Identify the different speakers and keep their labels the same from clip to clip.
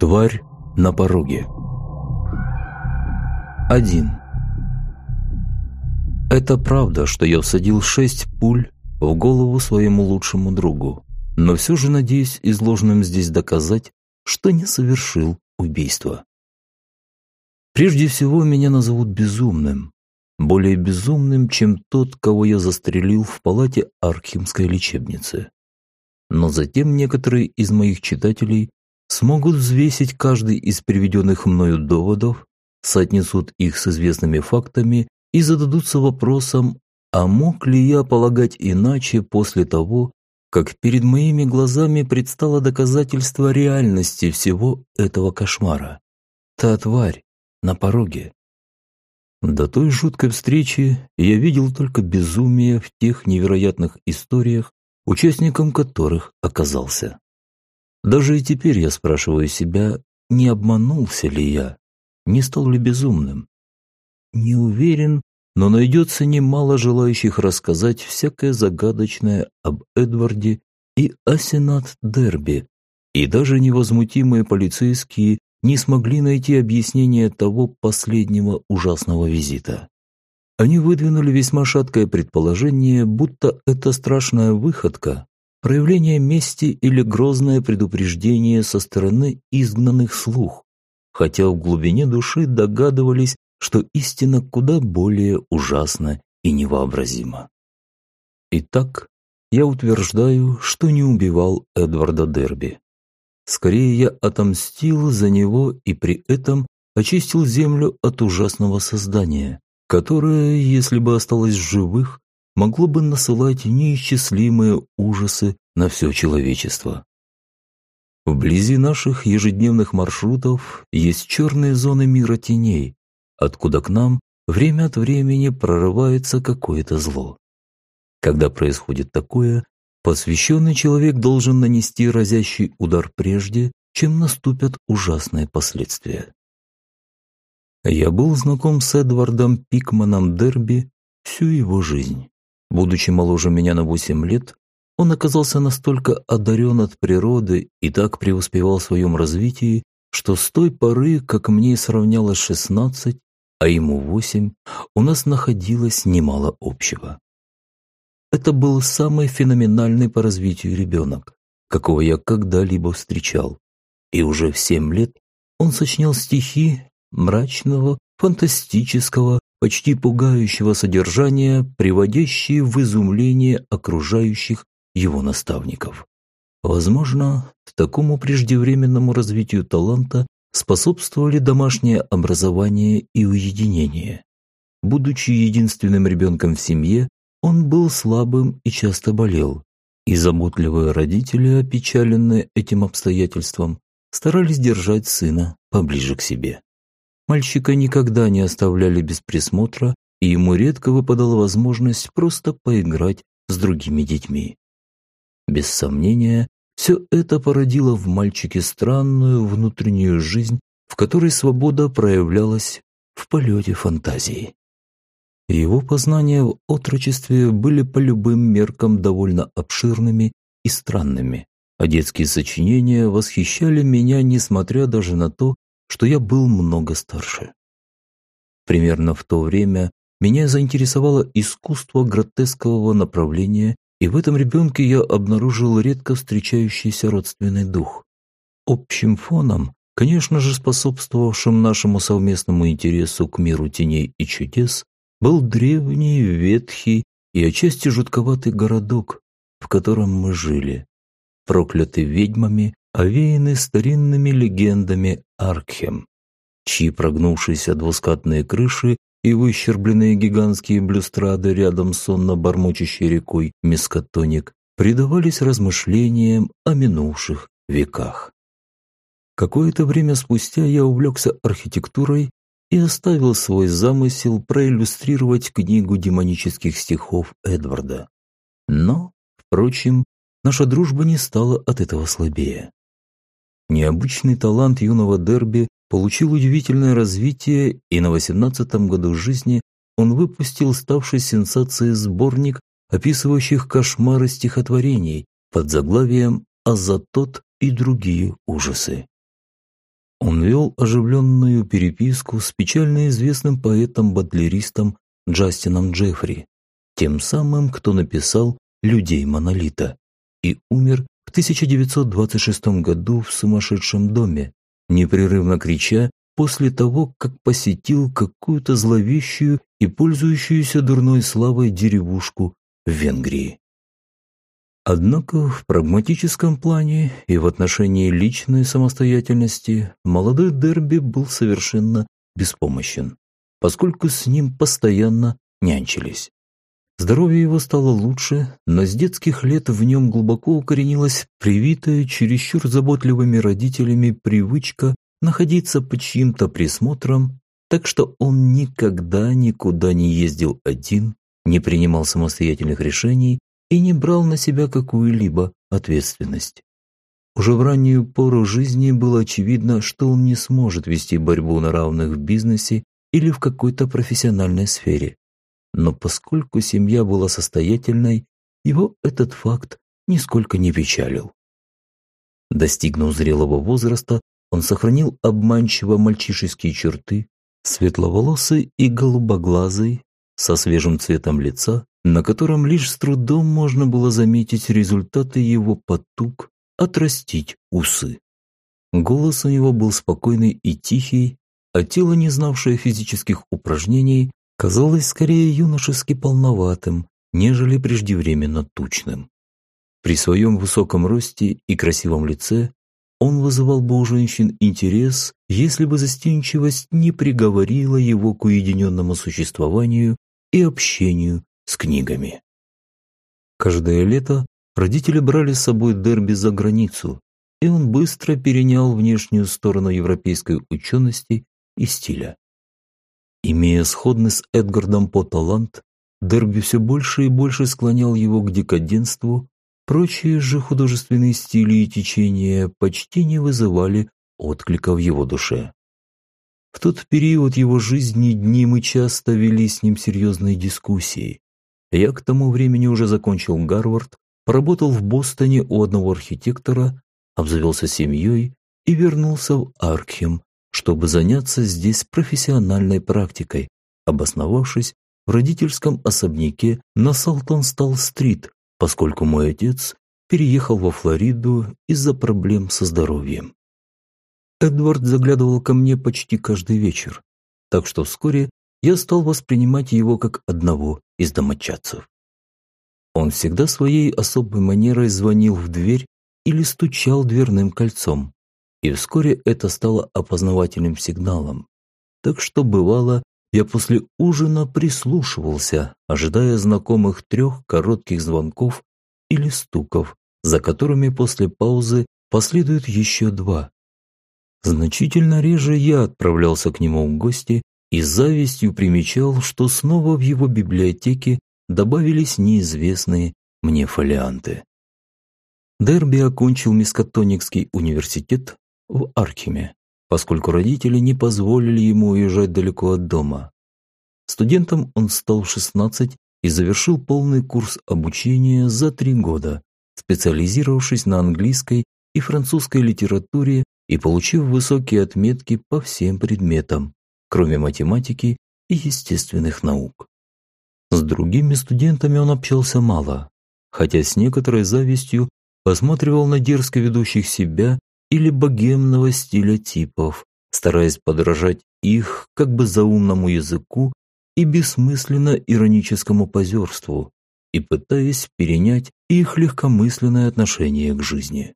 Speaker 1: Тварь на пороге. Один. Это правда, что я всадил шесть пуль в голову своему лучшему другу, но все же надеюсь изложенным здесь доказать, что не совершил убийство. Прежде всего, меня назовут безумным, более безумным, чем тот, кого я застрелил в палате Архимской лечебницы. Но затем некоторые из моих читателей смогут взвесить каждый из приведенных мною доводов, соотнесут их с известными фактами и зададутся вопросом, а мог ли я полагать иначе после того, как перед моими глазами предстало доказательство реальности всего этого кошмара. Та тварь на пороге. До той жуткой встречи я видел только безумие в тех невероятных историях, участником которых оказался. Даже и теперь я спрашиваю себя, не обманулся ли я, не стал ли безумным. Не уверен, но найдется немало желающих рассказать всякое загадочное об Эдварде и о Сенат Дерби, и даже невозмутимые полицейские не смогли найти объяснение того последнего ужасного визита. Они выдвинули весьма шаткое предположение, будто эта страшная выходка – проявление мести или грозное предупреждение со стороны изгнанных слух, хотя в глубине души догадывались, что истина куда более ужасна и невообразима. Итак, я утверждаю, что не убивал Эдварда Дерби. Скорее, я отомстил за него и при этом очистил землю от ужасного создания, которое, если бы осталось живых, могло бы насылать неисчислимые ужасы на все человечество. Вблизи наших ежедневных маршрутов есть черные зоны мира теней, откуда к нам время от времени прорывается какое-то зло. Когда происходит такое, посвященный человек должен нанести разящий удар прежде, чем наступят ужасные последствия. Я был знаком с Эдвардом Пикманом Дерби всю его жизнь. Будучи моложе меня на 8 лет, он оказался настолько одарен от природы и так преуспевал в своем развитии, что с той поры, как мне сравнялось 16, а ему восемь, у нас находилось немало общего. Это был самый феноменальный по развитию ребенок, какого я когда-либо встречал. И уже в семь лет он сочинял стихи мрачного, фантастического, почти пугающего содержания, приводящие в изумление окружающих его наставников. Возможно, такому преждевременному развитию таланта способствовали домашнее образование и уединение. Будучи единственным ребенком в семье, он был слабым и часто болел, и заботливые родители, опечаленные этим обстоятельством, старались держать сына поближе к себе. Мальчика никогда не оставляли без присмотра, и ему редко выпадала возможность просто поиграть с другими детьми. Без сомнения, все это породило в мальчике странную внутреннюю жизнь, в которой свобода проявлялась в полете фантазии. Его познания в отрочестве были по любым меркам довольно обширными и странными, а детские сочинения восхищали меня, несмотря даже на то, что я был много старше. Примерно в то время меня заинтересовало искусство гротескового направления и в этом ребенке я обнаружил редко встречающийся родственный дух. Общим фоном, конечно же способствовавшим нашему совместному интересу к миру теней и чудес, был древний, ветхий и отчасти жутковатый городок, в котором мы жили, проклятый ведьмами, овеянный старинными легендами Аркхем, чьи прогнувшиеся двускатные крыши и выщербленные гигантские блюстрады рядом с сонно-бормочущей рекой Мискотоник предавались размышлениям о минувших веках. Какое-то время спустя я увлекся архитектурой и оставил свой замысел проиллюстрировать книгу демонических стихов Эдварда. Но, впрочем, наша дружба не стала от этого слабее. Необычный талант юного Дерби получил удивительное развитие, и на 18-м году жизни он выпустил ставший сенсацией сборник, описывающих кошмары стихотворений под заглавием «А за тот и другие ужасы». Он вел оживленную переписку с печально известным поэтом-батлеристом Джастином Джеффри, тем самым, кто написал «Людей монолита» и умер в 1926 году в сумасшедшем доме, непрерывно крича после того, как посетил какую-то зловещую и пользующуюся дурной славой деревушку в Венгрии. Однако в прагматическом плане и в отношении личной самостоятельности молодой Дерби был совершенно беспомощен, поскольку с ним постоянно нянчились. Здоровье его стало лучше, но с детских лет в нем глубоко укоренилась привитая чересчур заботливыми родителями привычка находиться под чьим-то присмотром, так что он никогда никуда не ездил один, не принимал самостоятельных решений и не брал на себя какую-либо ответственность. Уже в раннюю пору жизни было очевидно, что он не сможет вести борьбу на равных в бизнесе или в какой-то профессиональной сфере. Но поскольку семья была состоятельной, его этот факт нисколько не печалил. Достигнув зрелого возраста, он сохранил обманчиво мальчишеские черты, светловолосый и голубоглазый, со свежим цветом лица, на котором лишь с трудом можно было заметить результаты его потуг отрастить усы. Голос у него был спокойный и тихий, а тело, не знавшее физических упражнений, казалось скорее юношески полноватым, нежели преждевременно тучным. При своем высоком росте и красивом лице он вызывал бы у женщин интерес, если бы застенчивость не приговорила его к уединенному существованию и общению с книгами. Каждое лето родители брали с собой Дерби за границу, и он быстро перенял внешнюю сторону европейской учености и стиля. Имея сходный с Эдгардом по талант, Дерби все больше и больше склонял его к декаденству Прочие же художественные стили и течения почти не вызывали отклика в его душе. В тот период его жизни дни мы часто вели с ним серьезные дискуссии. Я к тому времени уже закончил Гарвард, поработал в Бостоне у одного архитектора, обзавелся семьей и вернулся в Аркхем, чтобы заняться здесь профессиональной практикой, обосновавшись в родительском особняке на Салтонстал-стрит поскольку мой отец переехал во Флориду из-за проблем со здоровьем. Эдвард заглядывал ко мне почти каждый вечер, так что вскоре я стал воспринимать его как одного из домочадцев. Он всегда своей особой манерой звонил в дверь или стучал дверным кольцом, и вскоре это стало опознавательным сигналом. Так что бывало, я после ужина прислушивался, ожидая знакомых трех коротких звонков или стуков, за которыми после паузы последуют еще два. Значительно реже я отправлялся к нему в гости и завистью примечал, что снова в его библиотеке добавились неизвестные мне фолианты. Дерби окончил Мискатоникский университет в Архиме поскольку родители не позволили ему уезжать далеко от дома. Студентом он стал в 16 и завершил полный курс обучения за три года, специализировавшись на английской и французской литературе и получив высокие отметки по всем предметам, кроме математики и естественных наук. С другими студентами он общался мало, хотя с некоторой завистью посматривал на дерзко ведущих себя или богемного стиля типов, стараясь подражать их как бы заумному языку и бессмысленно ироническому позерству, и пытаясь перенять их легкомысленное отношение к жизни.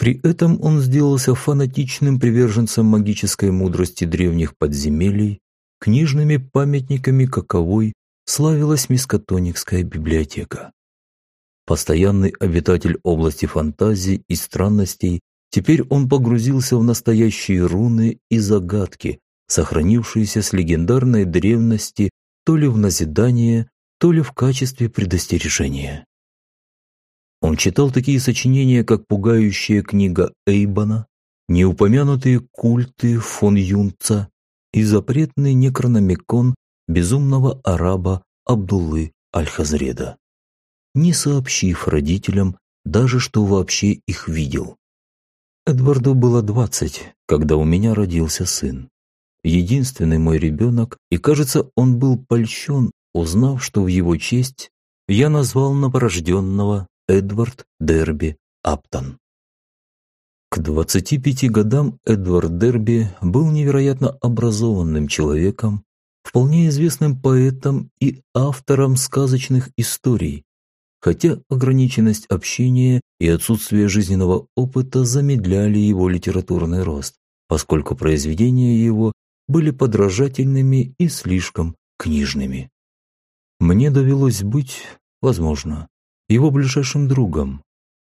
Speaker 1: При этом он сделался фанатичным приверженцем магической мудрости древних подземелий, книжными памятниками каковой славилась Мискотоникская библиотека. Постоянный обитатель области фантазий и странностей Теперь он погрузился в настоящие руны и загадки, сохранившиеся с легендарной древности то ли в назидание, то ли в качестве предостережения. Он читал такие сочинения, как «Пугающая книга Эйбона», неупомянутые культы фон Юнца и запретный некрономикон безумного араба Абдуллы Аль-Хазреда, не сообщив родителям даже, что вообще их видел. Эдварду было двадцать, когда у меня родился сын. Единственный мой ребенок, и, кажется, он был польщен, узнав, что в его честь я назвал новорожденного Эдвард Дерби Аптон. К 25 годам Эдвард Дерби был невероятно образованным человеком, вполне известным поэтом и автором сказочных историй, хотя ограниченность общения и отсутствие жизненного опыта замедляли его литературный рост, поскольку произведения его были подражательными и слишком книжными. Мне довелось быть, возможно, его ближайшим другом.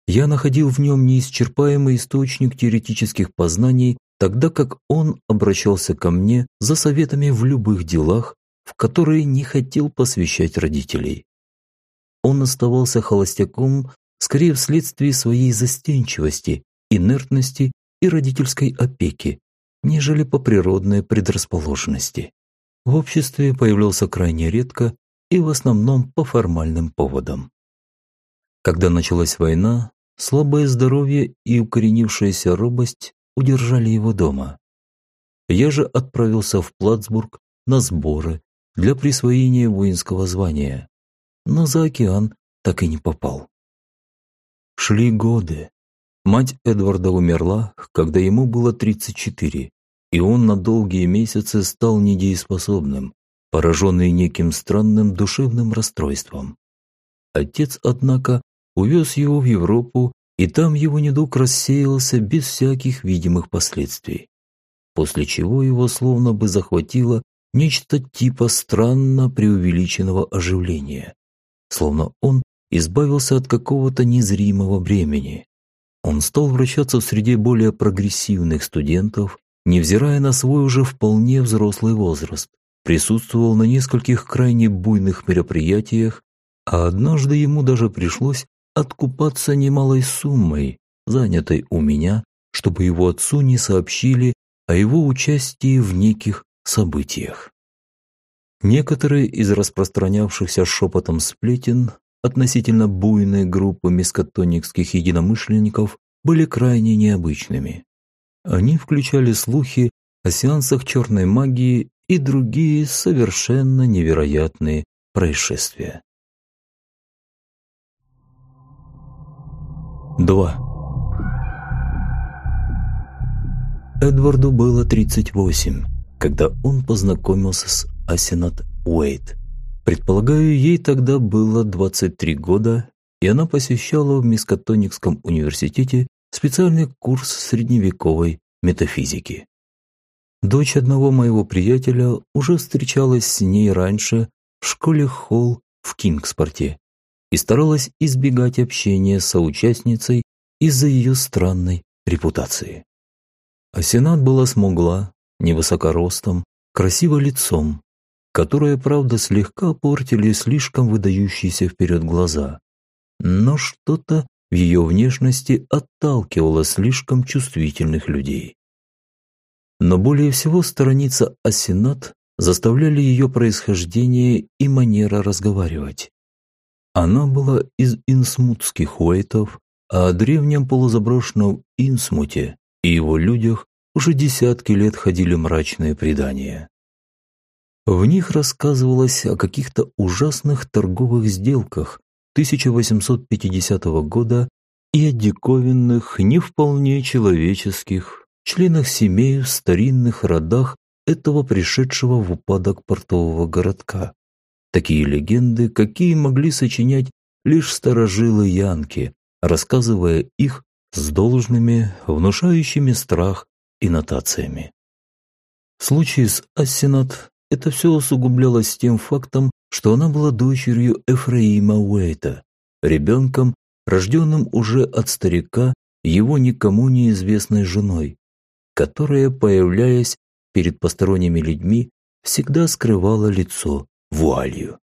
Speaker 1: Я находил в нем неисчерпаемый источник теоретических познаний, тогда как он обращался ко мне за советами в любых делах, в которые не хотел посвящать родителей. Он оставался холостяком скорее вследствие своей застенчивости, инертности и родительской опеки, нежели по природной предрасположенности. В обществе появлялся крайне редко и в основном по формальным поводам. Когда началась война, слабое здоровье и укоренившаяся робость удержали его дома. Я же отправился в Плацбург на сборы для присвоения воинского звания, но за океан так и не попал. Шли годы. Мать Эдварда умерла, когда ему было 34, и он на долгие месяцы стал недееспособным, пораженный неким странным душевным расстройством. Отец, однако, увез его в Европу, и там его недуг рассеялся без всяких видимых последствий, после чего его словно бы захватило нечто типа странно преувеличенного оживления, словно он избавился от какого-то незримого бремени. Он стал вращаться в среде более прогрессивных студентов, невзирая на свой уже вполне взрослый возраст, присутствовал на нескольких крайне буйных мероприятиях, а однажды ему даже пришлось откупаться немалой суммой, занятой у меня, чтобы его отцу не сообщили о его участии в неких событиях. Некоторые из распространявшихся шепотом сплетен относительно буйной группы мискотоникских единомышленников были крайне необычными. Они включали слухи о сеансах черной магии и другие совершенно невероятные происшествия. 2. Эдварду было 38, когда он познакомился с Асенат Уэйт. Предполагаю, ей тогда было 23 года, и она посещала в Мискатоникском университете специальный курс средневековой метафизики. Дочь одного моего приятеля уже встречалась с ней раньше в школе Холл в Кингспорте и старалась избегать общения с соучастницей из-за ее странной репутации. А Сенат была смугла, невысокоростом, красиво лицом, которое, правда, слегка портили слишком выдающиеся вперед глаза. Но что-то в ее внешности отталкивало слишком чувствительных людей. Но более всего сторониться Асенат заставляли ее происхождение и манера разговаривать. Она была из инсмутских уэйтов, а о древнем полузаброшенном Инсмуте и его людях уже десятки лет ходили мрачные предания. В них рассказывалось о каких-то ужасных торговых сделках 1850 года и о диковинных, не вполне человеческих, членах семей в старинных родах этого пришедшего в упадок портового городка. Такие легенды, какие могли сочинять лишь старожилы Янки, рассказывая их с должными, внушающими страх и нотациями. В с Ассенат это все усугублялось тем фактом, что она была дочерью Эфраима Уэйта, ребенком, рожденным уже от старика его никому неизвестной женой, которая, появляясь перед посторонними людьми, всегда скрывала лицо вуалью.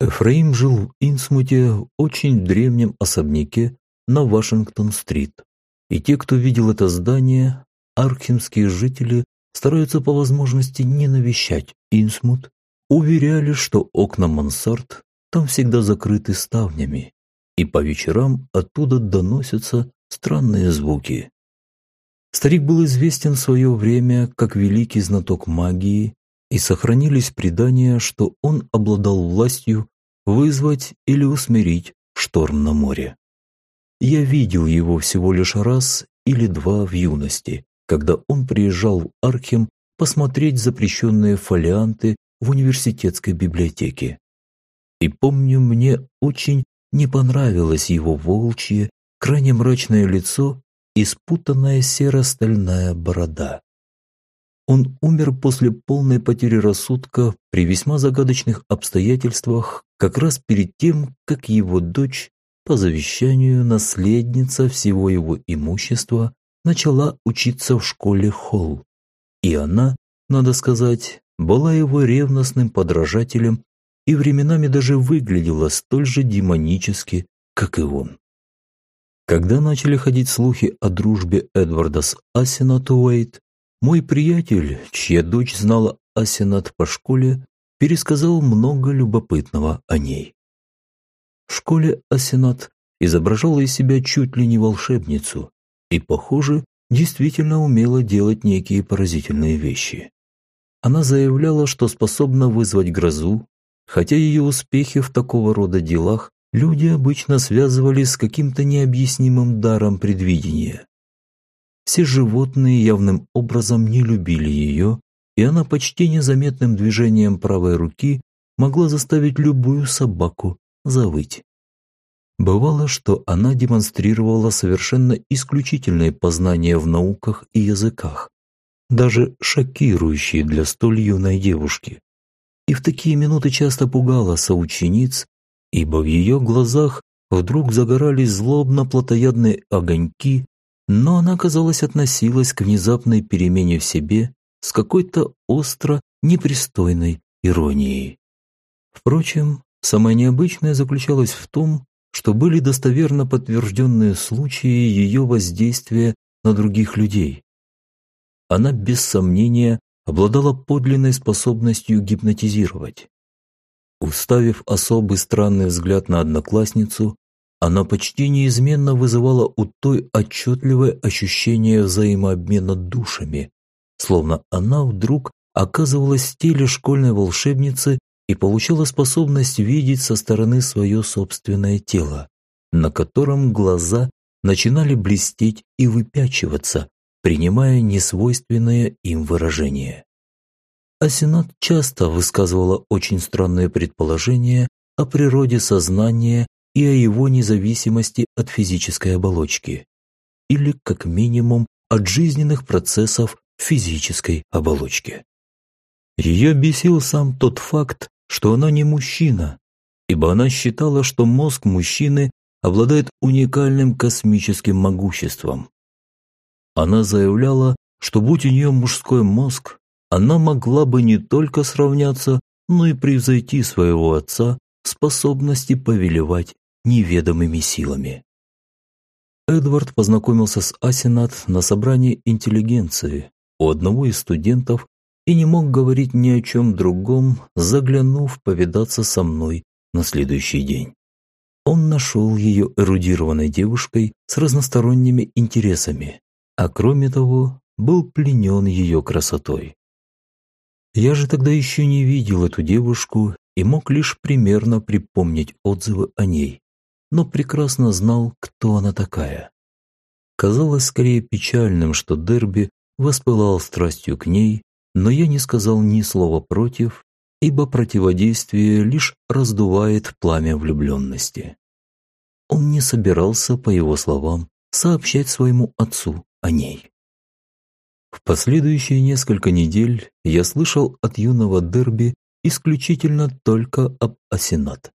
Speaker 1: Эфраим жил в Инсмуте очень древнем особняке на Вашингтон-стрит, и те, кто видел это здание, архимские жители стараются по возможности не навещать Инсмут, уверяли, что окна мансард там всегда закрыты ставнями, и по вечерам оттуда доносятся странные звуки. Старик был известен в свое время как великий знаток магии, и сохранились предания, что он обладал властью вызвать или усмирить шторм на море. Я видел его всего лишь раз или два в юности, когда он приезжал в Архем посмотреть запрещенные фолианты в университетской библиотеке. И помню, мне очень не понравилось его волчье, крайне мрачное лицо и спутанная серо-стальная борода. Он умер после полной потери рассудка при весьма загадочных обстоятельствах как раз перед тем, как его дочь, по завещанию наследница всего его имущества, начала учиться в школе Холл. И она, надо сказать, была его ревностным подражателем и временами даже выглядела столь же демонически, как и он. Когда начали ходить слухи о дружбе Эдварда с Асинат Уэйт, мой приятель, чья дочь знала Асинат по школе, пересказал много любопытного о ней. В школе Асинат изображала из себя чуть ли не волшебницу и, похоже, действительно умела делать некие поразительные вещи. Она заявляла, что способна вызвать грозу, хотя ее успехи в такого рода делах люди обычно связывали с каким-то необъяснимым даром предвидения. Все животные явным образом не любили ее, и она почти незаметным движением правой руки могла заставить любую собаку завыть. Бывало, что она демонстрировала совершенно исключительные познания в науках и языках, даже шокирующие для столь юной девушки. И в такие минуты часто пугала соучениц, ибо в ее глазах вдруг загорались злобно-плотоядные огоньки, но она, казалось, относилась к внезапной перемене в себе с какой-то остро непристойной иронией. Впрочем, самое необычное заключалось в том, что были достоверно подтвержденные случаи ее воздействия на других людей. Она, без сомнения, обладала подлинной способностью гипнотизировать. Уставив особый странный взгляд на одноклассницу, она почти неизменно вызывала у той отчетливое ощущение взаимообмена душами, словно она вдруг оказывалась в теле школьной волшебницы и получала способность видеть со стороны свое собственное тело, на котором глаза начинали блестеть и выпячиваться, принимая несвойственное им выражение. Асенат часто высказывала очень странные предположения о природе сознания и о его независимости от физической оболочки, или, как минимум, от жизненных процессов физической оболочки. Ее бесил сам тот факт, что она не мужчина, ибо она считала, что мозг мужчины обладает уникальным космическим могуществом. Она заявляла, что будь у нее мужской мозг, она могла бы не только сравняться, но и превзойти своего отца в способности повелевать неведомыми силами. Эдвард познакомился с Асенат на собрании интеллигенции у одного из студентов и не мог говорить ни о чем другом, заглянув повидаться со мной на следующий день. Он нашел ее эрудированной девушкой с разносторонними интересами, а кроме того, был пленен ее красотой. Я же тогда еще не видел эту девушку и мог лишь примерно припомнить отзывы о ней но прекрасно знал, кто она такая. Казалось скорее печальным, что Дерби воспылал страстью к ней, но я не сказал ни слова против, ибо противодействие лишь раздувает пламя влюбленности. Он не собирался, по его словам, сообщать своему отцу о ней. В последующие несколько недель я слышал от юного Дерби исключительно только об Асенат.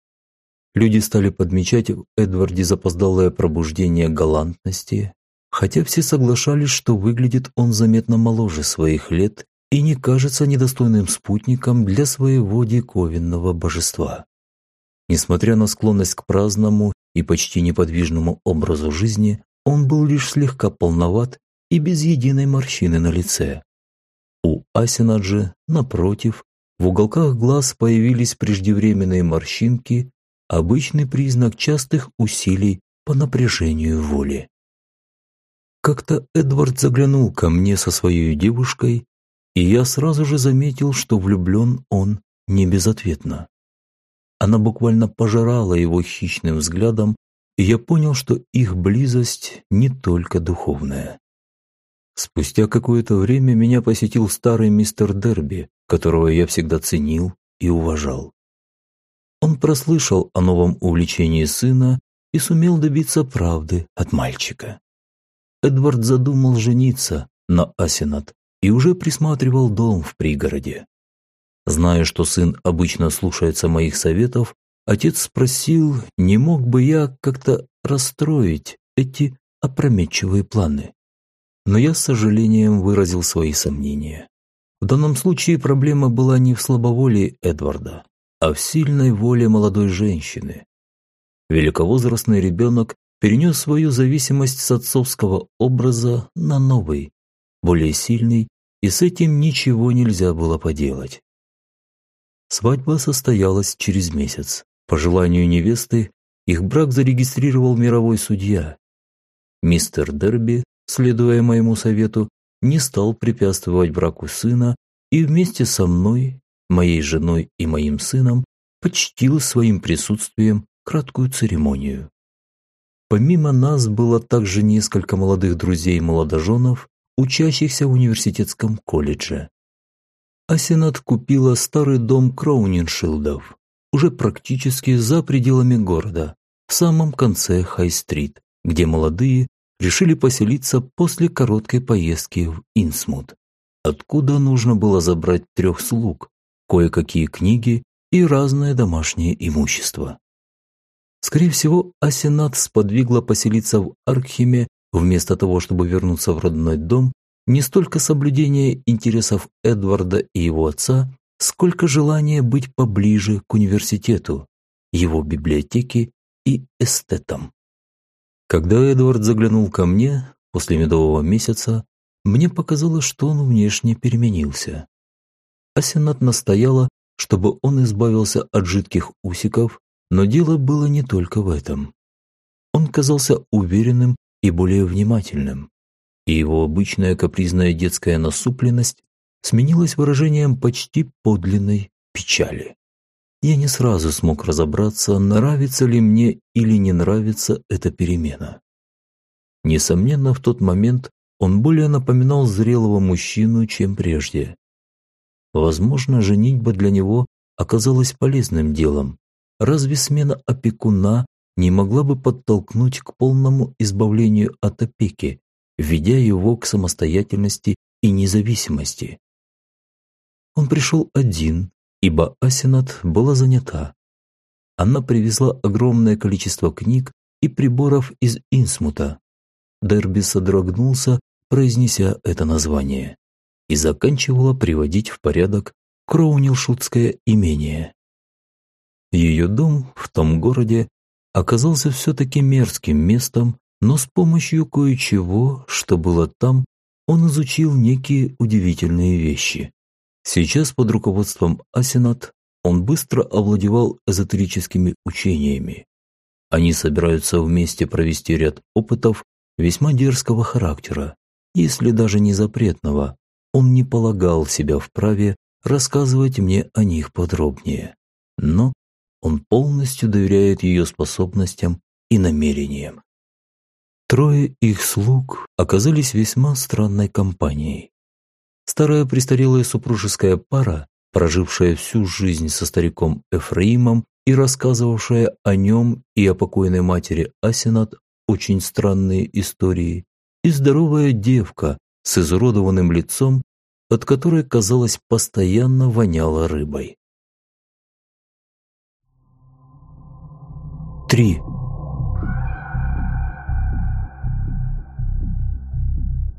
Speaker 1: Люди стали подмечать в Эдварде запоздалое пробуждение галантности, хотя все соглашались, что выглядит он заметно моложе своих лет и не кажется недостойным спутником для своего диковинного божества. Несмотря на склонность к праздному и почти неподвижному образу жизни, он был лишь слегка полноват и без единой морщины на лице. У Асина же, напротив, в уголках глаз появились преждевременные морщинки, обычный признак частых усилий по напряжению воли. Как-то Эдвард заглянул ко мне со своей девушкой, и я сразу же заметил, что влюблен он не безответно. Она буквально пожирала его хищным взглядом, и я понял, что их близость не только духовная. Спустя какое-то время меня посетил старый мистер Дерби, которого я всегда ценил и уважал. Прослышал о новом увлечении сына и сумел добиться правды от мальчика. Эдвард задумал жениться на Асенат и уже присматривал дом в пригороде. Зная, что сын обычно слушается моих советов, отец спросил, не мог бы я как-то расстроить эти опрометчивые планы. Но я с сожалением выразил свои сомнения. В данном случае проблема была не в слабоволии Эдварда, а в сильной воле молодой женщины. Великовозрастный ребенок перенес свою зависимость с отцовского образа на новый, более сильный, и с этим ничего нельзя было поделать. Свадьба состоялась через месяц. По желанию невесты их брак зарегистрировал мировой судья. Мистер Дерби, следуя моему совету, не стал препятствовать браку сына и вместе со мной моей женой и моим сыном почтил своим присутствием краткую церемонию. Помимо нас было также несколько молодых друзей-молодоженов, учащихся в университетском колледже. Асенат купила старый дом Кроуниншилдов, уже практически за пределами города, в самом конце Хай-стрит, где молодые решили поселиться после короткой поездки в Инсмут, откуда нужно было забрать трех слуг, кое-какие книги и разное домашнее имущество. Скорее всего, Асенат сподвигла поселиться в Аркхеме вместо того, чтобы вернуться в родной дом, не столько соблюдение интересов Эдварда и его отца, сколько желание быть поближе к университету, его библиотеке и эстетам. Когда Эдвард заглянул ко мне после медового месяца, мне показалось, что он внешне переменился а Сенат настояла, чтобы он избавился от жидких усиков, но дело было не только в этом. Он казался уверенным и более внимательным, и его обычная капризная детская насупленность сменилась выражением почти подлинной печали. Я не сразу смог разобраться, нравится ли мне или не нравится эта перемена. Несомненно, в тот момент он более напоминал зрелого мужчину, чем прежде. Возможно, женитьба для него оказалась полезным делом. Разве смена опекуна не могла бы подтолкнуть к полному избавлению от опеки, введя его к самостоятельности и независимости? Он пришел один, ибо Асенат была занята. Она привезла огромное количество книг и приборов из Инсмута. Дерби содрогнулся, произнеся это название и заканчивала приводить в порядок Кроунилшутское имение. Ее дом в том городе оказался все-таки мерзким местом, но с помощью кое-чего, что было там, он изучил некие удивительные вещи. Сейчас под руководством Асенат он быстро овладевал эзотерическими учениями. Они собираются вместе провести ряд опытов весьма дерзкого характера, если даже не запретного, он не полагал себя вправе рассказывать мне о них подробнее. Но он полностью доверяет ее способностям и намерениям. Трое их слуг оказались весьма странной компанией. Старая престарелая супружеская пара, прожившая всю жизнь со стариком Эфраимом и рассказывавшая о нем и о покойной матери Асенат очень странные истории, и здоровая девка, с изуродованным лицом, от которой, казалось, постоянно воняло рыбой. 3.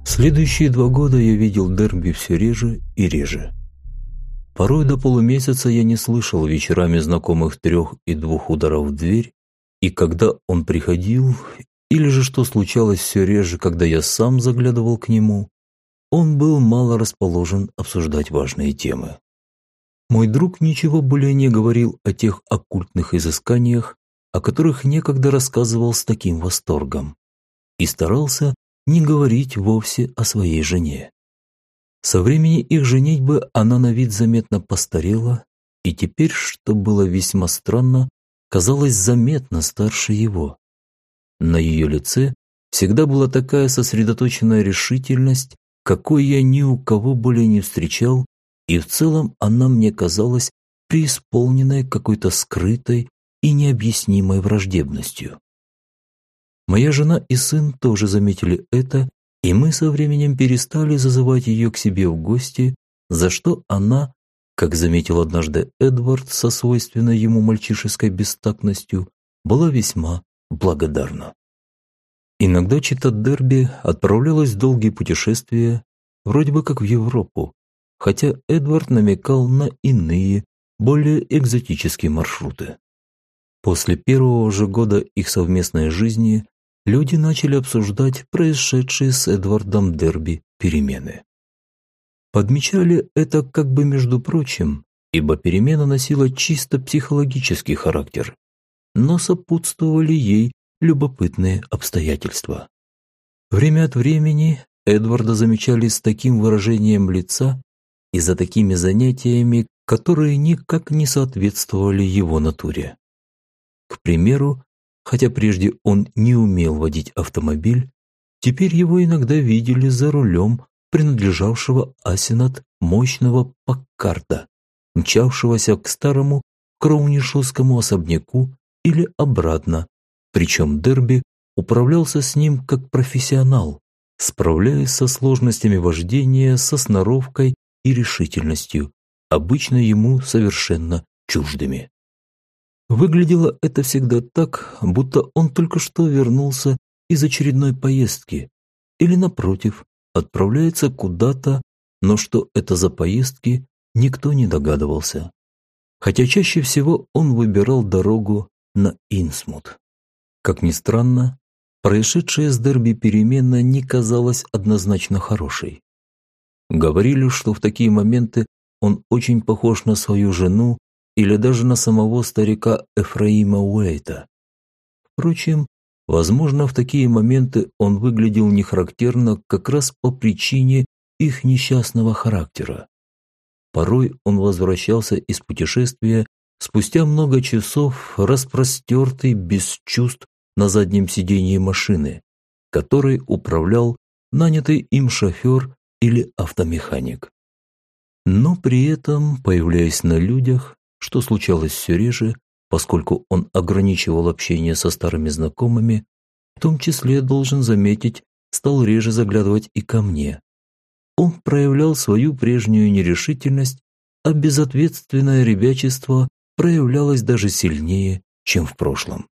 Speaker 1: Следующие два года я видел Дерби все реже и реже. Порой до полумесяца я не слышал вечерами знакомых трех и двух ударов в дверь, и когда он приходил, или же что случалось все реже, когда я сам заглядывал к нему, он был мало расположен обсуждать важные темы. Мой друг ничего более не говорил о тех оккультных изысканиях, о которых некогда рассказывал с таким восторгом, и старался не говорить вовсе о своей жене. Со времени их женитьбы она на вид заметно постарела, и теперь, что было весьма странно, казалась заметно старше его. На ее лице всегда была такая сосредоточенная решительность, какой я ни у кого более не встречал, и в целом она мне казалась преисполненной какой-то скрытой и необъяснимой враждебностью. Моя жена и сын тоже заметили это, и мы со временем перестали зазывать ее к себе в гости, за что она, как заметил однажды Эдвард со свойственной ему мальчишеской бестактностью, была весьма благодарна. Иногда Чита Дерби отправлялась в долгие путешествия, вроде бы как в Европу, хотя Эдвард намекал на иные, более экзотические маршруты. После первого же года их совместной жизни люди начали обсуждать происшедшие с Эдвардом Дерби перемены. Подмечали это как бы между прочим, ибо перемена носила чисто психологический характер, но сопутствовали ей любопытные обстоятельства. Время от времени Эдварда замечали с таким выражением лица и за такими занятиями, которые никак не соответствовали его натуре. К примеру, хотя прежде он не умел водить автомобиль, теперь его иногда видели за рулем принадлежавшего Асенат мощного Паккарда, мчавшегося к старому кроунишускому особняку или обратно, причем Дерби управлялся с ним как профессионал, справляясь со сложностями вождения со сноровкой и решительностью, обычно ему совершенно чуждыми. Выглядело это всегда так, будто он только что вернулся из очередной поездки или, напротив, отправляется куда-то, но что это за поездки, никто не догадывался. Хотя чаще всего он выбирал дорогу на Инсмут. Как ни странно, происшедшая с Дерби перемена не казалась однозначно хорошей. Говорили, что в такие моменты он очень похож на свою жену или даже на самого старика Эфраима Уэйта. Впрочем, возможно, в такие моменты он выглядел нехарактерно как раз по причине их несчастного характера. Порой он возвращался из путешествия спустя много часов, распростертый, без чувств, на заднем сиденье машины, которой управлял нанятый им шофер или автомеханик. Но при этом, появляясь на людях, что случалось все реже, поскольку он ограничивал общение со старыми знакомыми, в том числе, должен заметить, стал реже заглядывать и ко мне. Он проявлял свою прежнюю нерешительность, а безответственное ребячество проявлялось даже сильнее, чем в прошлом.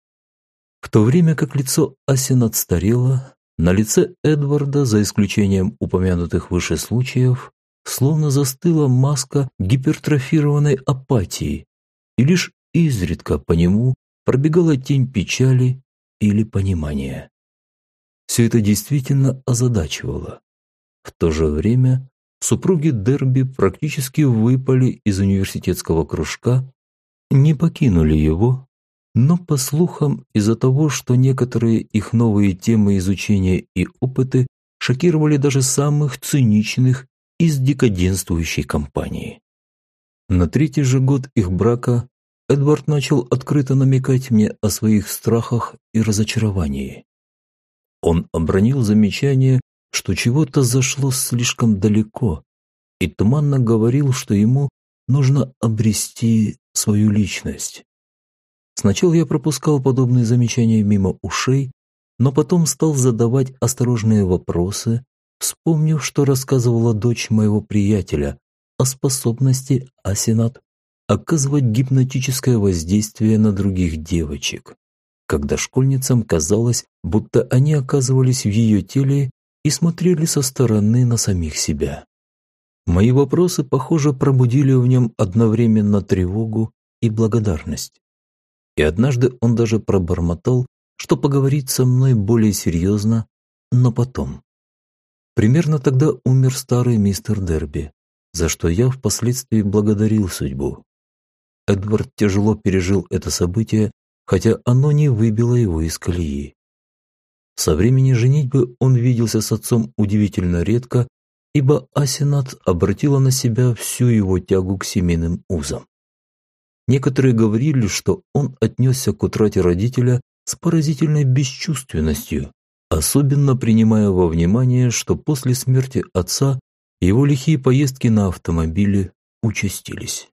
Speaker 1: В то время как лицо Асин отстарело, на лице Эдварда, за исключением упомянутых выше случаев, словно застыла маска гипертрофированной апатии, и лишь изредка по нему пробегала тень печали или понимания. Все это действительно озадачивало. В то же время супруги Дерби практически выпали из университетского кружка, не покинули его, но, по слухам, из-за того, что некоторые их новые темы изучения и опыты шокировали даже самых циничных из декаденствующей компании. На третий же год их брака Эдвард начал открыто намекать мне о своих страхах и разочаровании. Он обронил замечание, что чего-то зашло слишком далеко, и туманно говорил, что ему нужно обрести свою личность. Сначала я пропускал подобные замечания мимо ушей, но потом стал задавать осторожные вопросы, вспомнив, что рассказывала дочь моего приятеля о способности Асенат оказывать гипнотическое воздействие на других девочек, когда школьницам казалось, будто они оказывались в ее теле и смотрели со стороны на самих себя. Мои вопросы, похоже, пробудили в нем одновременно тревогу и благодарность. И однажды он даже пробормотал, что поговорит со мной более серьезно, но потом. Примерно тогда умер старый мистер Дерби, за что я впоследствии благодарил судьбу. Эдвард тяжело пережил это событие, хотя оно не выбило его из колеи. Со времени женитьбы он виделся с отцом удивительно редко, ибо Асенат обратила на себя всю его тягу к семейным узам. Некоторые говорили, что он отнесся к утрате родителя с поразительной бесчувственностью, особенно принимая во внимание, что после смерти отца его лихие поездки на автомобиле участились.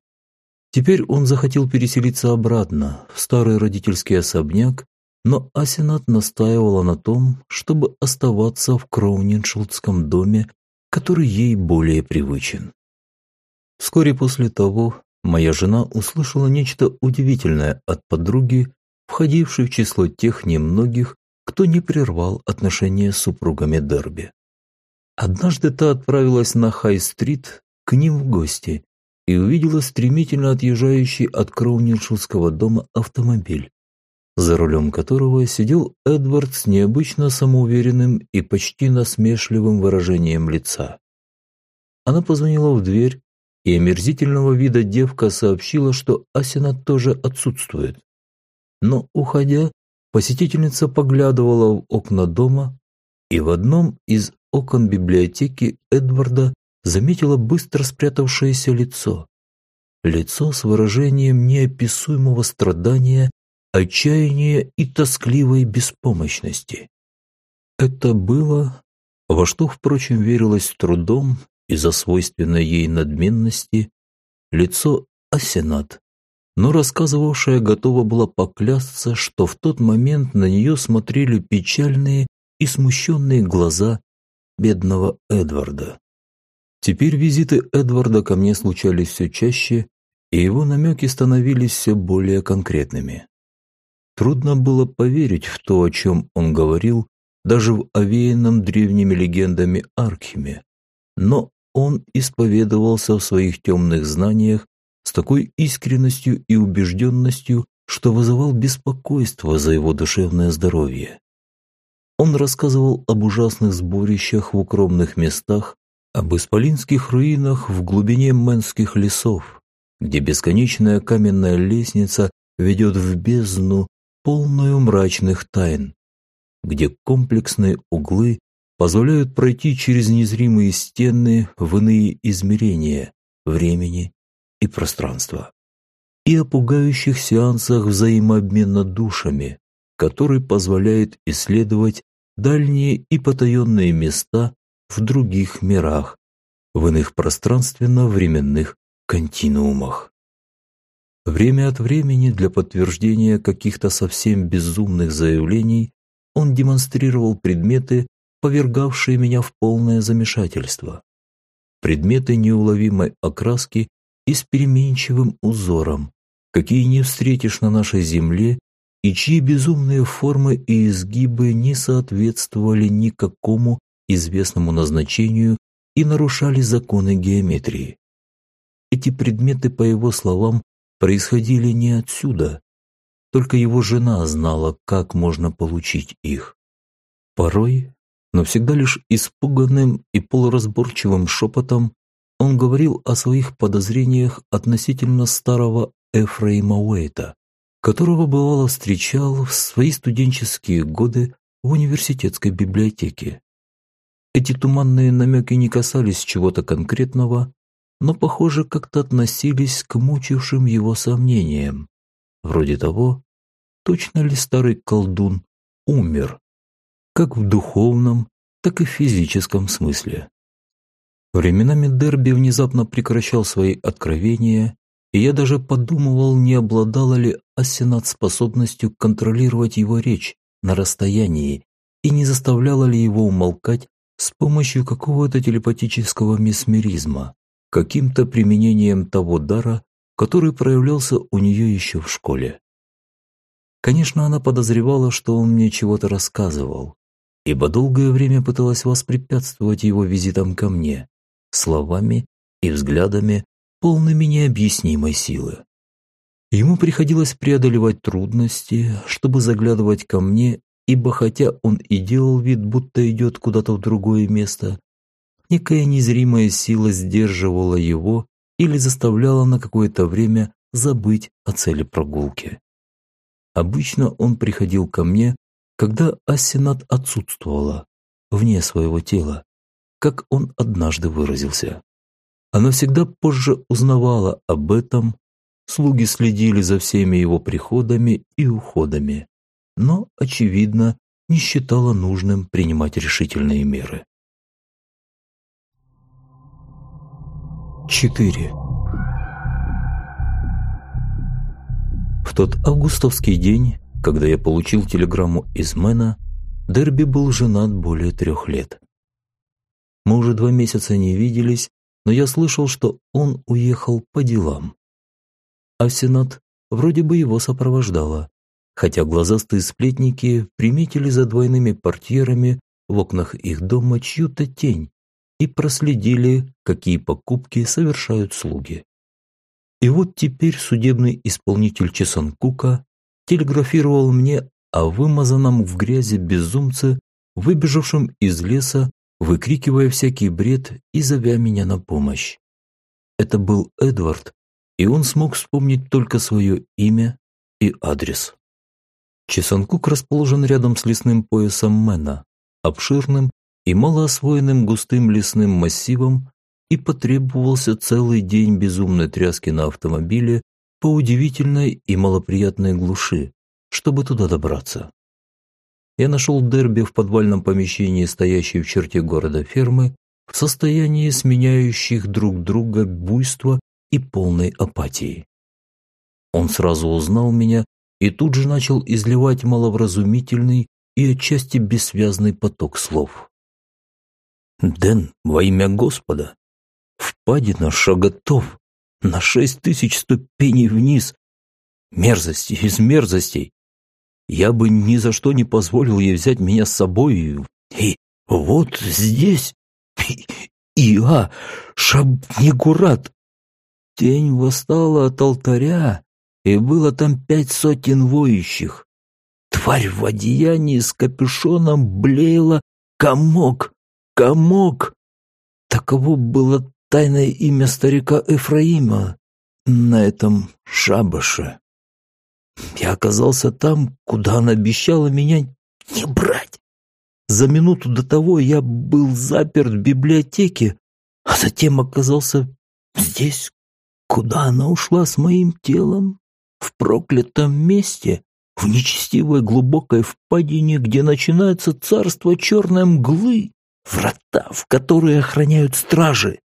Speaker 1: Теперь он захотел переселиться обратно, в старый родительский особняк, но Асенат настаивала на том, чтобы оставаться в Кроуниншилдском доме, который ей более привычен. Вскоре после того моя жена услышала нечто удивительное от подруги, входившей в число тех немногих, кто не прервал отношения с супругами Дерби. Однажды та отправилась на Хай-стрит к ним в гости и увидела стремительно отъезжающий от Кроуниншилского дома автомобиль, за рулем которого сидел Эдвард с необычно самоуверенным и почти насмешливым выражением лица. Она позвонила в дверь, и омерзительного вида девка сообщила, что Асина тоже отсутствует. Но, уходя, посетительница поглядывала в окна дома, и в одном из окон библиотеки Эдварда заметила быстро спрятавшееся лицо. Лицо с выражением неописуемого страдания, отчаяния и тоскливой беспомощности. Это было, во что, впрочем, верилось трудом из-за свойственной ей надменности, лицо Асенат, но рассказывавшая готова была поклясться, что в тот момент на нее смотрели печальные и смущенные глаза бедного Эдварда. Теперь визиты Эдварда ко мне случались все чаще, и его намеки становились все более конкретными. Трудно было поверить в то, о чем он говорил, даже в овеянном древними легендами Аркхеме, но он исповедовался в своих темных знаниях с такой искренностью и убежденностью, что вызывал беспокойство за его душевное здоровье. Он рассказывал об ужасных сборищах в укромных местах, об исполинских руинах в глубине мэнских лесов, где бесконечная каменная лестница ведет в бездну, полную мрачных тайн, где комплексные углы позволяют пройти через незримые стены в иные измерения времени и пространства, и о пугающих сеансах взаимообмена душами, который позволяет исследовать дальние и потаенные места в других мирах, в иных пространственно-временных континуумах. Время от времени для подтверждения каких-то совсем безумных заявлений он демонстрировал предметы, повергавшие меня в полное замешательство. Предметы неуловимой окраски и с переменчивым узором, какие не встретишь на нашей земле и чьи безумные формы и изгибы не соответствовали никакому известному назначению и нарушали законы геометрии. Эти предметы, по его словам, происходили не отсюда, только его жена знала, как можно получить их. Порой, но всегда лишь испуганным и полуразборчивым шепотом, он говорил о своих подозрениях относительно старого Эфрейма Уэйта, которого бывало встречал в свои студенческие годы в университетской библиотеке. Эти туманные намеки не касались чего-то конкретного, но, похоже, как-то относились к мучившим его сомнениям, вроде того, точно ли старый колдун умер, как в духовном, так и в физическом смысле. Временами Дерби внезапно прекращал свои откровения, и я даже подумывал, не обладала ли Ассенат способностью контролировать его речь на расстоянии и не заставляла ли его умолкать с помощью какого-то телепатического месмеризма, каким-то применением того дара, который проявлялся у нее еще в школе. Конечно, она подозревала, что он мне чего-то рассказывал, ибо долгое время пыталась воспрепятствовать его визитам ко мне, словами и взглядами, полными необъяснимой силы. Ему приходилось преодолевать трудности, чтобы заглядывать ко мне, ибо хотя он и делал вид, будто идет куда-то в другое место, некая незримая сила сдерживала его или заставляла на какое-то время забыть о цели прогулки. Обычно он приходил ко мне, когда Ассенат отсутствовала, вне своего тела, как он однажды выразился. Она всегда позже узнавала об этом, слуги следили за всеми его приходами и уходами, но, очевидно, не считала нужным принимать решительные меры. 4. В тот августовский день, когда я получил телеграмму из Мэна, Дерби был женат более трех лет. Мы уже два месяца не виделись, но я слышал, что он уехал по делам. А Сенат вроде бы его сопровождала, хотя глазастые сплетники приметили за двойными портьерами в окнах их дома чью-то тень и проследили, какие покупки совершают слуги. И вот теперь судебный исполнитель Чесанкука телеграфировал мне о вымазанном в грязи безумце, выбежавшем из леса, выкрикивая всякий бред и зовя меня на помощь. Это был Эдвард, и он смог вспомнить только свое имя и адрес. Чесанкук расположен рядом с лесным поясом Мэна, обширным и малоосвоенным густым лесным массивом, и потребовался целый день безумной тряски на автомобиле по удивительной и малоприятной глуши, чтобы туда добраться. Я нашел Дерби в подвальном помещении, стоящей в черте города фермы, в состоянии сменяющих друг друга буйства и полной апатии. Он сразу узнал меня и тут же начал изливать маловразумительный и отчасти бессвязный поток слов. «Дэн, во имя Господа, впадина шаготов на шесть тысяч ступеней вниз. Мерзости из мерзостей. Я бы ни за что не позволил ей взять меня с собой. И вот здесь Иа Шабнегурат. Тень восстала от алтаря, и было там пять сотен воющих. Тварь в одеянии с капюшоном блеяла комок, комок. Таково было тайное имя старика Эфраима на этом шабаше. Я оказался там, куда она обещала меня не брать. За минуту до того я был заперт в библиотеке, а затем оказался здесь, куда она ушла с моим телом, в проклятом месте, в нечестивой глубокой впадине, где начинается царство черной мглы, врата, в которые охраняют стражи.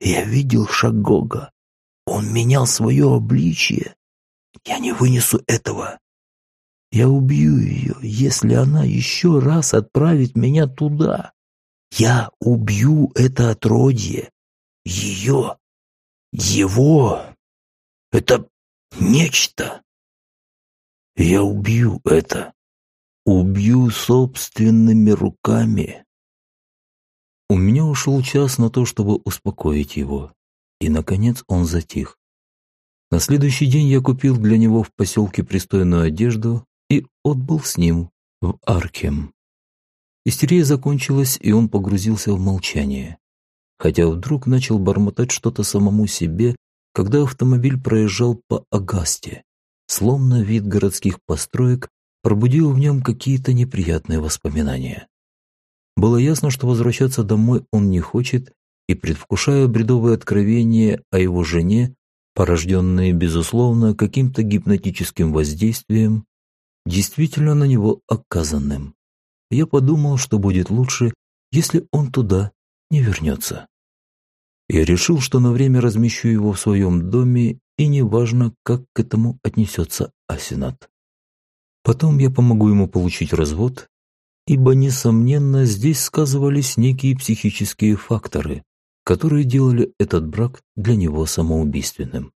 Speaker 1: Я видел Шагога. Он менял свое обличие. Я не вынесу этого. Я убью ее, если она еще раз отправит меня туда. Я убью это отродье. Ее. Его. Это нечто. Я убью это. Убью собственными руками. У меня ушел час на то, чтобы успокоить его, и, наконец, он затих. На следующий день я купил для него в поселке пристойную одежду и отбыл с ним в Аркем. Истерия закончилась, и он погрузился в молчание. Хотя вдруг начал бормотать что-то самому себе, когда автомобиль проезжал по Агасте, словно вид городских построек пробудил в нем какие-то неприятные воспоминания. Было ясно, что возвращаться домой он не хочет, и, предвкушая бредовые откровения о его жене, порожденные, безусловно, каким-то гипнотическим воздействием, действительно на него оказанным, я подумал, что будет лучше, если он туда не вернется. Я решил, что на время размещу его в своем доме, и неважно, как к этому отнесется Асенат. Потом я помогу ему получить развод ибо, несомненно, здесь сказывались некие психические факторы, которые делали этот брак для него самоубийственным.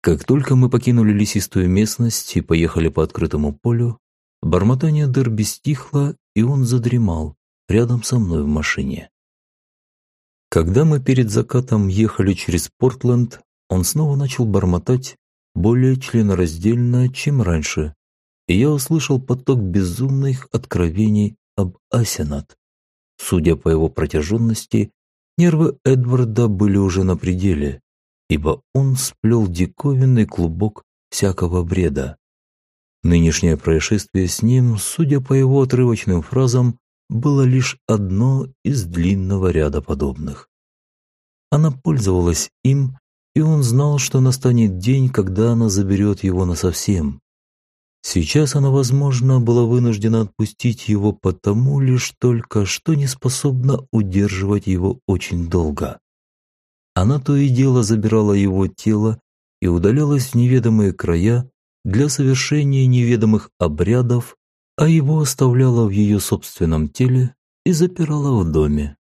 Speaker 1: Как только мы покинули лесистую местность и поехали по открытому полю, бормотание Дерби стихло, и он задремал рядом со мной в машине. Когда мы перед закатом ехали через Портленд, он снова начал бормотать более членораздельно, чем раньше, и я услышал поток безумных откровений об Асенат. Судя по его протяженности, нервы Эдварда были уже на пределе, ибо он сплел диковинный клубок всякого бреда. Нынешнее происшествие с ним, судя по его отрывочным фразам, было лишь одно из длинного ряда подобных. Она пользовалась им, и он знал, что настанет день, когда она заберет его насовсем. Сейчас она, возможно, была вынуждена отпустить его потому лишь только, что не способна удерживать его очень долго. Она то и дело забирала его тело и удалялась в неведомые края для совершения неведомых обрядов, а его оставляла в ее собственном теле и запирала в доме.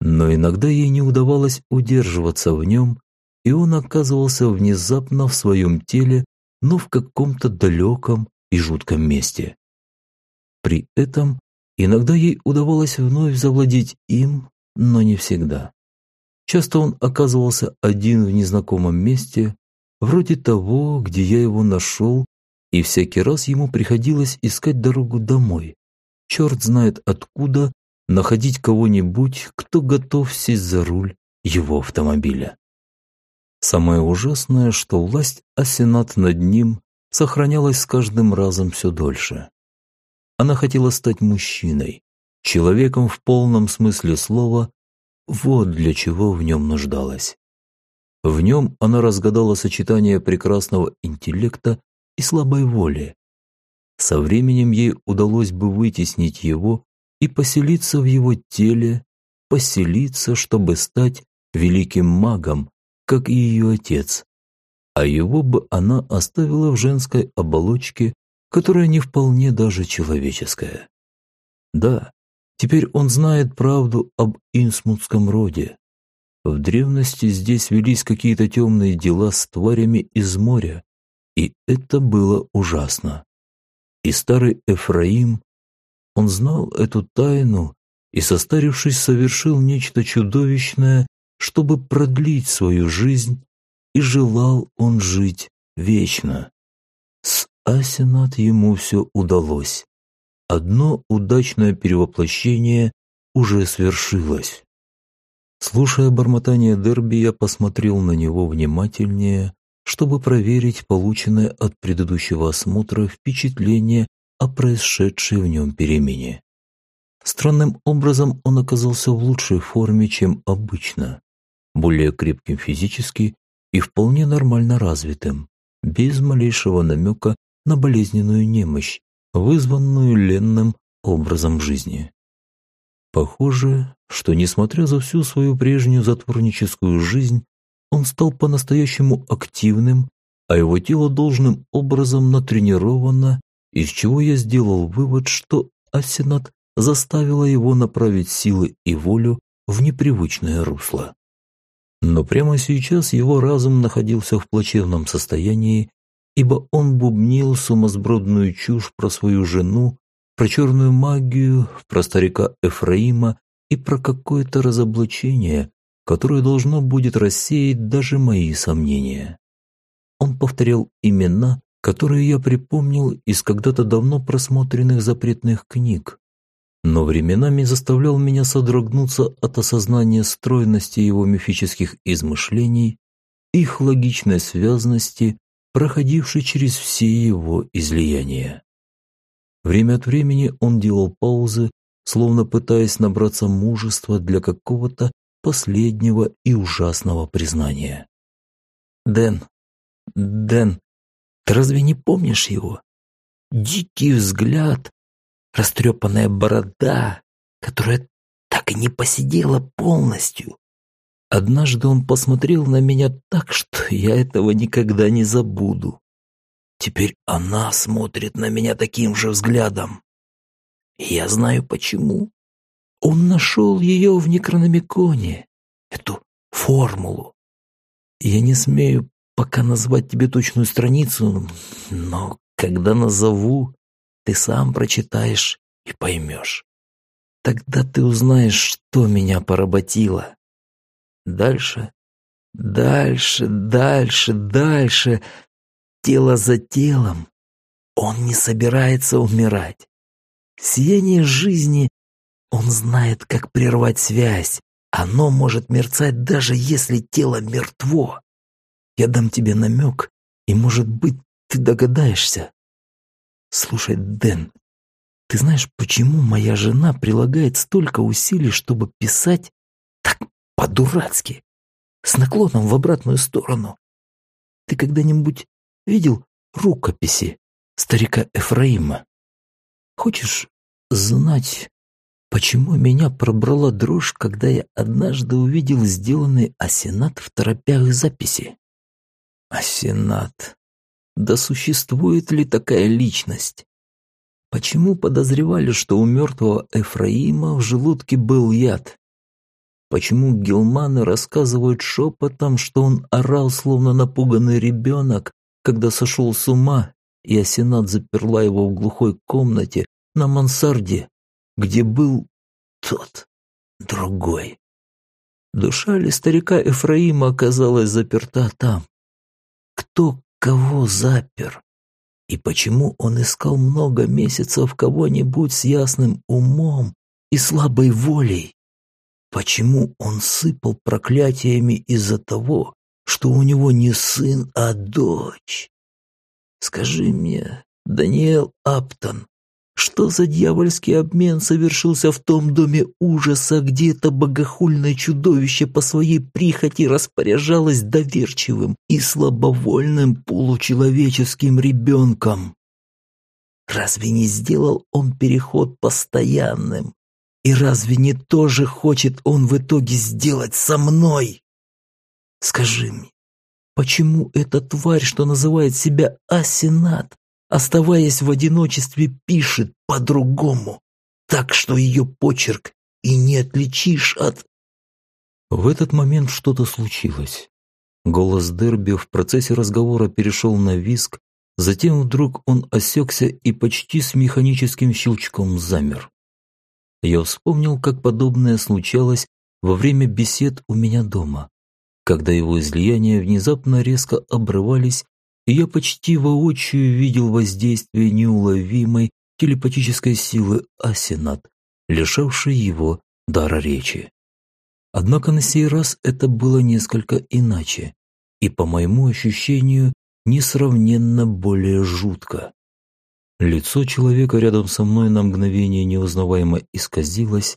Speaker 1: Но иногда ей не удавалось удерживаться в нем, и он оказывался внезапно в своем теле, но в каком-то далеком и жутком месте. При этом иногда ей удавалось вновь завладеть им, но не всегда. Часто он оказывался один в незнакомом месте, вроде того, где я его нашел, и всякий раз ему приходилось искать дорогу домой. Черт знает откуда находить кого-нибудь, кто готов сесть за руль его автомобиля. Самое ужасное, что власть Асенат над ним сохранялась с каждым разом все дольше. Она хотела стать мужчиной, человеком в полном смысле слова, вот для чего в нем нуждалась. В нем она разгадала сочетание прекрасного интеллекта и слабой воли. Со временем ей удалось бы вытеснить его и поселиться в его теле, поселиться, чтобы стать великим магом, как и ее отец. А его бы она оставила в женской оболочке, которая не вполне даже человеческая. Да, теперь он знает правду об инсмутском роде. В древности здесь велись какие-то темные дела с тварями из моря, и это было ужасно. И старый Эфраим он знал эту тайну и, состарившись, совершил нечто чудовищное, чтобы продлить свою жизнь, и желал он жить вечно. С Асенат ему все удалось. Одно удачное перевоплощение уже свершилось. Слушая бормотание Дерби, я посмотрел на него внимательнее, чтобы проверить полученное от предыдущего осмотра впечатление о происшедшей в нем перемене. Странным образом он оказался в лучшей форме, чем обычно, более крепким физически и вполне нормально развитым, без малейшего намека на болезненную немощь, вызванную ленным образом жизни. Похоже, что, несмотря за всю свою прежнюю затворническую жизнь, он стал по-настоящему активным, а его тело должным образом натренировано из чего я сделал вывод, что Асенат заставила его направить силы и волю в непривычное русло. Но прямо сейчас его разум находился в плачевном состоянии, ибо он бубнил сумасбродную чушь про свою жену, про черную магию, про старика Эфраима и про какое-то разоблачение, которое должно будет рассеять даже мои сомнения. Он повторял имена, которые я припомнил из когда-то давно просмотренных запретных книг, но временами заставлял меня содрогнуться от осознания стройности его мифических измышлений, их логичной связности, проходившей через все его излияния. Время от времени он делал паузы, словно пытаясь набраться мужества для какого-то последнего и ужасного признания. «Дэн, Дэн, ты разве не помнишь его? Дикий взгляд, растрепанная борода, которая так и не посидела полностью. Однажды он посмотрел на меня так, что я этого никогда не забуду. Теперь она смотрит на меня таким же взглядом. Я знаю почему. Он нашел ее в Некрономиконе, эту формулу. Я не смею пока назвать тебе точную страницу, но когда назову, ты сам прочитаешь и поймешь. Тогда ты узнаешь, что меня поработило. Дальше, дальше, дальше, дальше, тело за телом. Он не собирается умирать. Сияние жизни, он знает, как прервать связь. Оно может мерцать, даже если тело мертво. Я дам тебе намек, и, может быть, ты догадаешься.
Speaker 2: Слушай, Дэн, ты знаешь, почему моя жена прилагает столько усилий, чтобы писать так по-дурацки, с наклоном в обратную сторону? Ты когда-нибудь видел рукописи старика Эфраима? Хочешь знать, почему меня пробрала дрожь, когда я однажды увидел сделанный осенат в торопях записи? Осенат. Да существует ли такая личность? Почему подозревали, что у мертвого Эфраима в желудке был яд? Почему гелманы рассказывают шепотом, что он орал, словно напуганный ребенок, когда сошел с ума, и Асенат заперла его в глухой комнате на мансарде, где был тот, другой? Душа ли старика Эфраима оказалась заперта там? Кто кого запер? И почему он искал много месяцев кого-нибудь с ясным умом и слабой волей? Почему он сыпал проклятиями из-за того, что у него не сын, а дочь? Скажи мне, Даниэл Аптон, что за дьявольский обмен совершился в том доме ужаса, где это богохульное чудовище по своей прихоти распоряжалось доверчивым и слабовольным получеловеческим ребенком? Разве не сделал он переход постоянным? И разве не то же хочет он в итоге сделать со мной? Скажи мне, почему эта тварь, что называет себя Асенат, оставаясь в одиночестве, пишет по-другому, так что ее почерк и не отличишь от...
Speaker 1: В этот момент что-то случилось. Голос Дерби в процессе разговора перешел на виск, затем вдруг он осекся и почти с механическим щелчком замер. Я вспомнил, как подобное случалось во время бесед у меня дома, когда его излияния внезапно резко обрывались и я почти воочию видел воздействие неуловимой телепатической силы Асенат, лишавшей его дара речи. Однако на сей раз это было несколько иначе, и, по моему ощущению, несравненно более жутко. Лицо человека рядом со мной на мгновение неузнаваемо исказилось,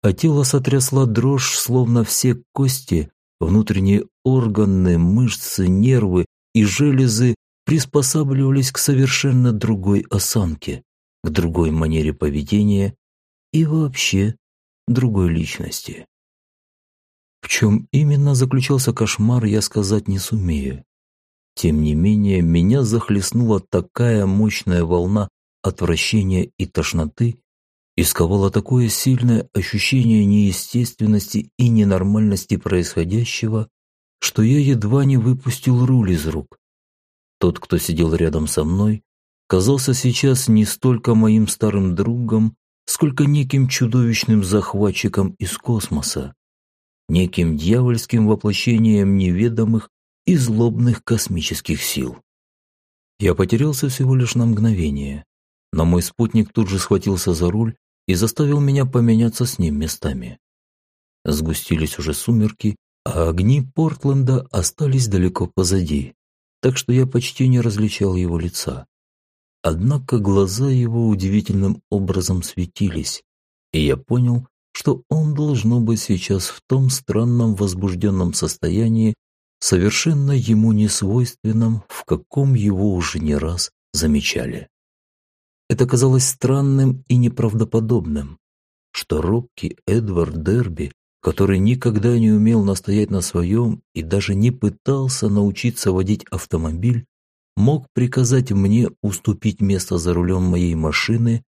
Speaker 1: а тело сотрясла дрожь, словно все кости, внутренние органы, мышцы, нервы и железы приспосабливались к совершенно другой осанке, к другой манере поведения и вообще другой личности. В чем именно заключался кошмар, я сказать не сумею. Тем не менее, меня захлестнула такая мощная волна отвращения и тошноты и сковало такое сильное ощущение неестественности и ненормальности происходящего, что я едва не выпустил руль из рук. Тот, кто сидел рядом со мной, казался сейчас не столько моим старым другом, сколько неким чудовищным захватчиком из космоса, неким дьявольским воплощением неведомых и злобных космических сил. Я потерялся всего лишь на мгновение, но мой спутник тут же схватился за руль и заставил меня поменяться с ним местами. Сгустились уже сумерки, а огни Портленда остались далеко позади, так что я почти не различал его лица. Однако глаза его удивительным образом светились, и я понял, что он должно быть сейчас в том странном возбужденном состоянии, совершенно ему несвойственном, в каком его уже не раз замечали. Это казалось странным и неправдоподобным, что робкий Эдвард Дерби который никогда не умел настоять на своем и даже не пытался научиться водить автомобиль, мог приказать мне уступить место за рулем моей машины,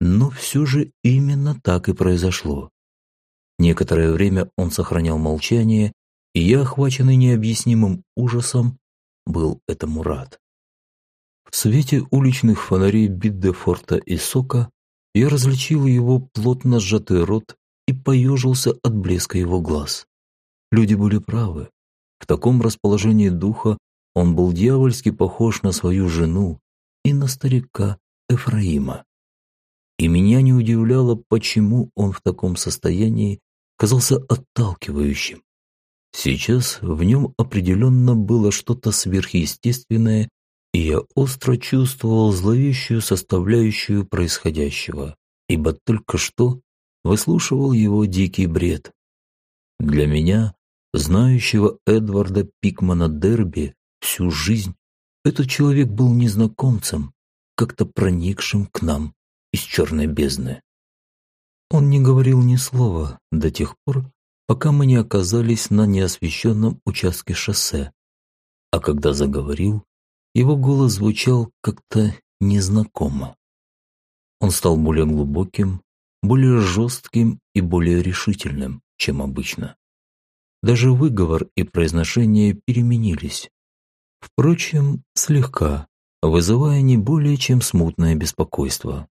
Speaker 1: но все же именно так и произошло. Некоторое время он сохранял молчание, и я, охваченный необъяснимым ужасом, был этому рад. В свете уличных фонарей Биддефорта и Сока я различил его плотно сжатый рот и поежился от блеска его глаз. Люди были правы. В таком расположении духа он был дьявольски похож на свою жену и на старика Эфраима. И меня не удивляло, почему он в таком состоянии казался отталкивающим. Сейчас в нем определенно было что-то сверхъестественное и я остро чувствовал зловещую составляющую происходящего, ибо только что выслушивал его дикий бред. Для меня, знающего Эдварда Пикмана Дерби всю жизнь, этот человек был незнакомцем, как-то проникшим к нам из черной бездны. Он не говорил ни слова до тех пор, пока мы не оказались на неосвещенном участке шоссе. А когда заговорил, его голос звучал как-то незнакомо. Он стал более глубоким, более жестким и более решительным, чем обычно. Даже выговор и произношение переменились. Впрочем, слегка, вызывая не более чем смутное беспокойство.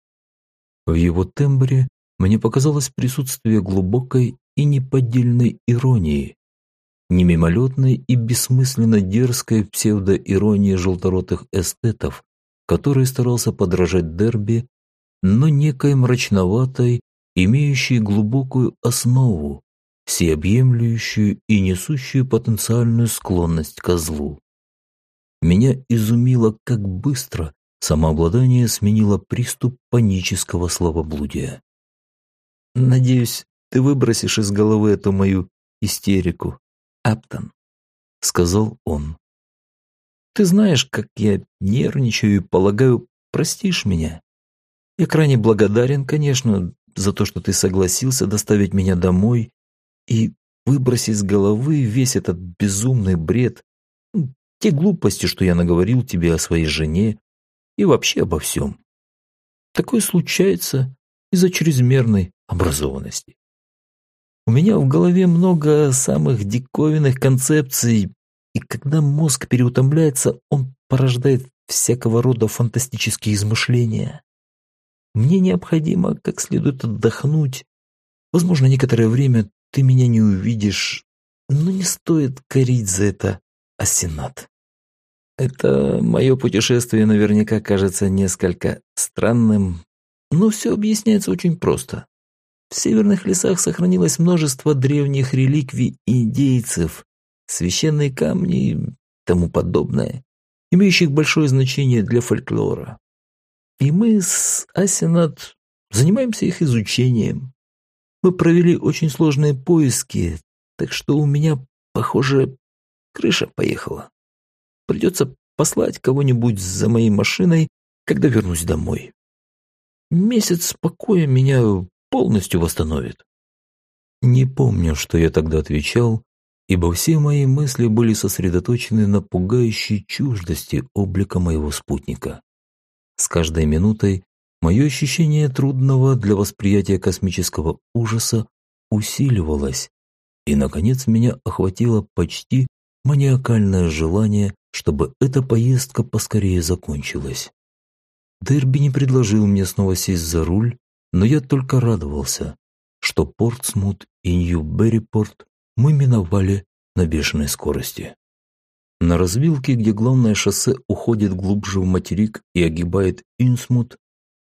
Speaker 1: В его тембре мне показалось присутствие глубокой и неподдельной иронии, не мимолетной и бессмысленно дерзкой псевдоиронии желторотых эстетов, который старался подражать Дерби, но некой мрачноватой, имеющей глубокую основу, всеобъемлющую и несущую потенциальную склонность к злу. Меня изумило, как быстро самообладание сменило приступ панического словоблудия. «Надеюсь, ты выбросишь из головы эту мою истерику, Аптон», — сказал он. «Ты знаешь, как я нервничаю и, полагаю, простишь меня. Я крайне благодарен, конечно, за то, что ты согласился доставить меня домой и выбросить с головы весь этот безумный бред, те глупости, что я наговорил тебе о своей жене и вообще обо всем. Такое случается из-за чрезмерной образованности. У меня в голове много самых диковинных концепций, и когда мозг переутомляется, он порождает всякого рода фантастические измышления. Мне необходимо как следует отдохнуть. Возможно, некоторое время ты меня не увидишь, но не стоит корить за это Асенат. Это мое путешествие наверняка кажется несколько странным, но все объясняется очень просто. В северных лесах сохранилось множество древних реликвий индейцев, священные камни и тому подобное, имеющих большое значение для фольклора. И мы с Асенат занимаемся их изучением. Мы провели очень сложные поиски, так что у меня, похоже, крыша поехала. Придется послать кого-нибудь за моей машиной, когда вернусь домой. Месяц покоя меня полностью восстановит. Не помню, что я тогда отвечал, ибо все мои мысли были сосредоточены на пугающей чуждости облика моего спутника. С каждой минутой мое ощущение трудного для восприятия космического ужаса усиливалось, и, наконец, меня охватило почти маниакальное желание чтобы эта поездка поскорее закончилась. Дерби не предложил мне снова сесть за руль, но я только радовался, что Портсмут и Нью-Беррипорт мы миновали на бешеной скорости. На развилке, где главное шоссе уходит глубже в материк и огибает Инсмут,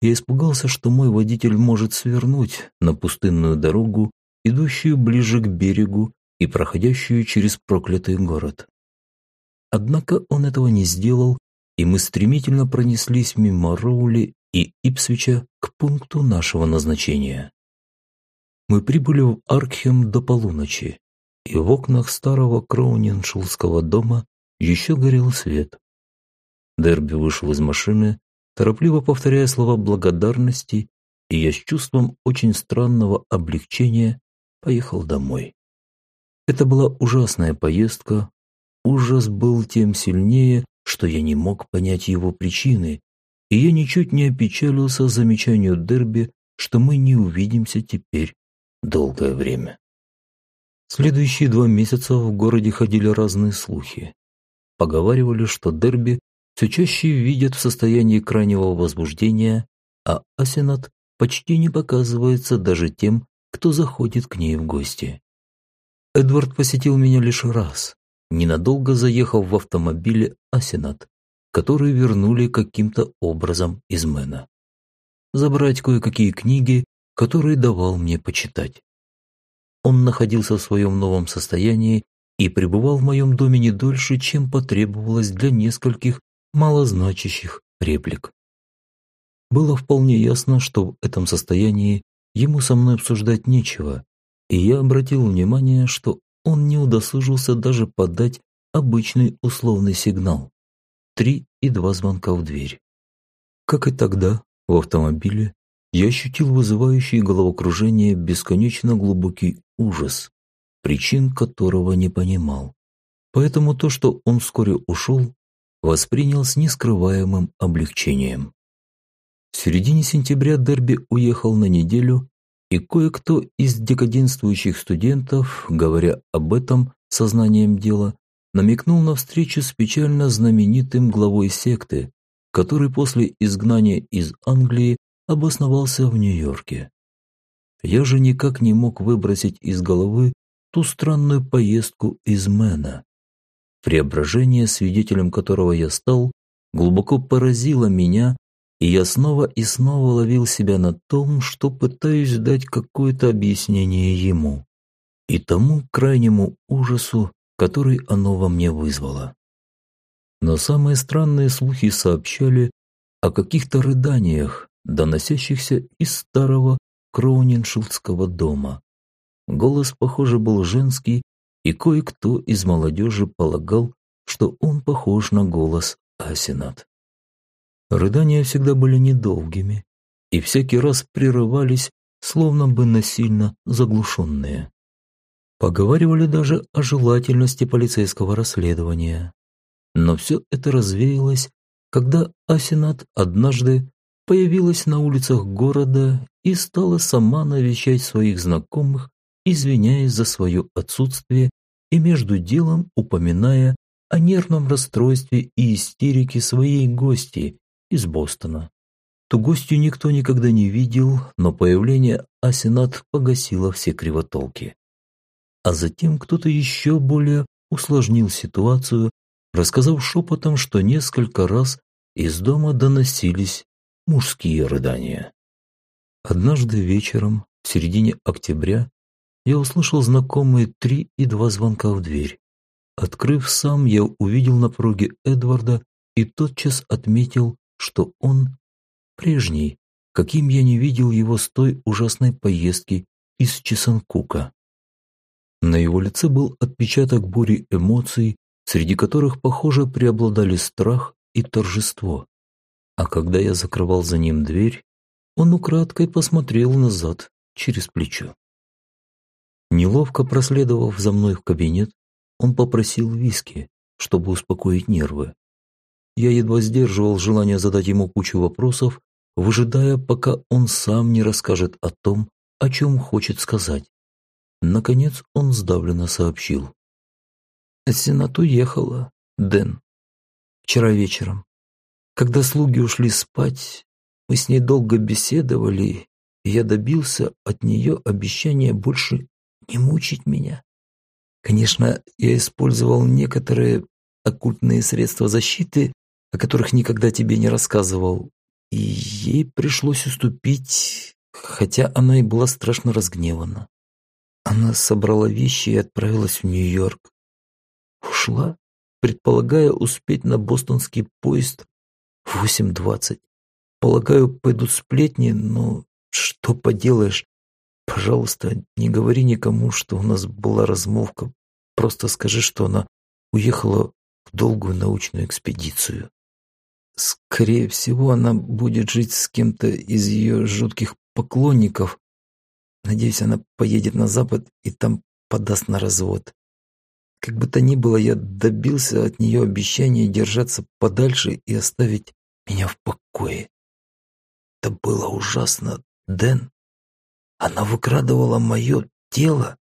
Speaker 1: я испугался, что мой водитель может свернуть на пустынную дорогу, идущую ближе к берегу и проходящую через проклятый город. Однако он этого не сделал, и мы стремительно пронеслись мимо Роули и Ипсвича к пункту нашего назначения. Мы прибыли в Аркхем до полуночи, и в окнах старого Кроуниншулского дома еще горел свет. Дерби вышел из машины, торопливо повторяя слова благодарности, и я с чувством очень странного облегчения поехал домой. Это была ужасная поездка, Ужас был тем сильнее, что я не мог понять его причины, и я ничуть не опечалился замечанию Дерби, что мы не увидимся теперь долгое время. Следующие два месяца в городе ходили разные слухи. Поговаривали, что Дерби все чаще видят в состоянии крайнего возбуждения, а Асенат почти не показывается даже тем, кто заходит к ней в гости. Эдвард посетил меня лишь раз, ненадолго заехав в автомобиле Асенат, который вернули каким-то образом из Мэна. Забрать кое-какие книги, которые давал мне почитать. Он находился в своем новом состоянии и пребывал в моем доме не дольше, чем потребовалось для нескольких малозначащих реплик. Было вполне ясно, что в этом состоянии ему со мной обсуждать нечего, и я обратил внимание, что он не удосужился даже подать обычный условный сигнал. Три и два звонка в дверь. Как и тогда, в автомобиле, я ощутил вызывающий головокружение бесконечно глубокий ужас, причин которого не понимал. Поэтому то, что он вскоре ушел, воспринял с нескрываемым облегчением. В середине сентября Дерби уехал на неделю, и кое-кто из декаденствующих студентов, говоря об этом сознанием дела, намекнул на встречу с печально знаменитым главой секты, который после изгнания из Англии обосновался в Нью-Йорке. Я же никак не мог выбросить из головы ту странную поездку из Мэна. Преображение, свидетелем которого я стал, глубоко поразило меня и я снова и снова ловил себя на том, что пытаюсь дать какое-то объяснение ему и тому крайнему ужасу, который оно во мне вызвало. Но самые странные слухи сообщали о каких-то рыданиях, доносящихся из старого Кроуниншилдского дома. Голос, похоже, был женский, и кое-кто из молодежи полагал, что он похож на голос Асинат. Рыдания всегда были недолгими и всякий раз прерывались, словно бы насильно заглушенные. Поговаривали даже о желательности полицейского расследования. Но все это развеялось, когда Асенат однажды появилась на улицах города и стала сама навещать своих знакомых, извиняясь за свое отсутствие и между делом упоминая о нервном расстройстве и истерике своей гости, из Бостона. Ту гостью никто никогда не видел, но появление Асенат погасило все кривотолки. А затем кто-то еще более усложнил ситуацию, рассказав шепотом, что несколько раз из дома доносились мужские рыдания. Однажды вечером, в середине октября, я услышал знакомые три и два звонка в дверь. Открыв сам, я увидел на пороге Эдварда и тотчас отметил, что он прежний, каким я не видел его с той ужасной поездки из Чесанкука. На его лице был отпечаток бури эмоций, среди которых, похоже, преобладали страх и торжество. А когда я закрывал за ним дверь, он украдкой посмотрел назад через плечо. Неловко проследовав за мной в кабинет, он попросил виски, чтобы успокоить нервы. Я едва сдерживал желание задать ему кучу вопросов, выжидая, пока он сам не расскажет о том, о чем хочет сказать. Наконец он сдавленно сообщил. «Сенат уехала, Дэн. Вчера вечером. Когда слуги ушли спать, мы с ней долго беседовали, и я добился от нее обещания больше не мучить меня. Конечно, я использовал некоторые оккультные средства защиты, о которых никогда тебе не рассказывал, и ей пришлось уступить, хотя она и была страшно разгневана. Она собрала вещи и отправилась в Нью-Йорк. Ушла, предполагая успеть на бостонский поезд в 8.20. Полагаю, пойдут сплетни, но что поделаешь. Пожалуйста, не говори никому, что у нас была размовка. Просто скажи, что она уехала в долгую научную экспедицию. Скорее всего, она будет жить с кем-то из ее жутких поклонников. Надеюсь, она поедет на Запад и там подаст на развод. Как бы то ни было, я добился от нее обещания держаться подальше и оставить меня в покое. Это было ужасно, Дэн. Она выкрадывала мое тело,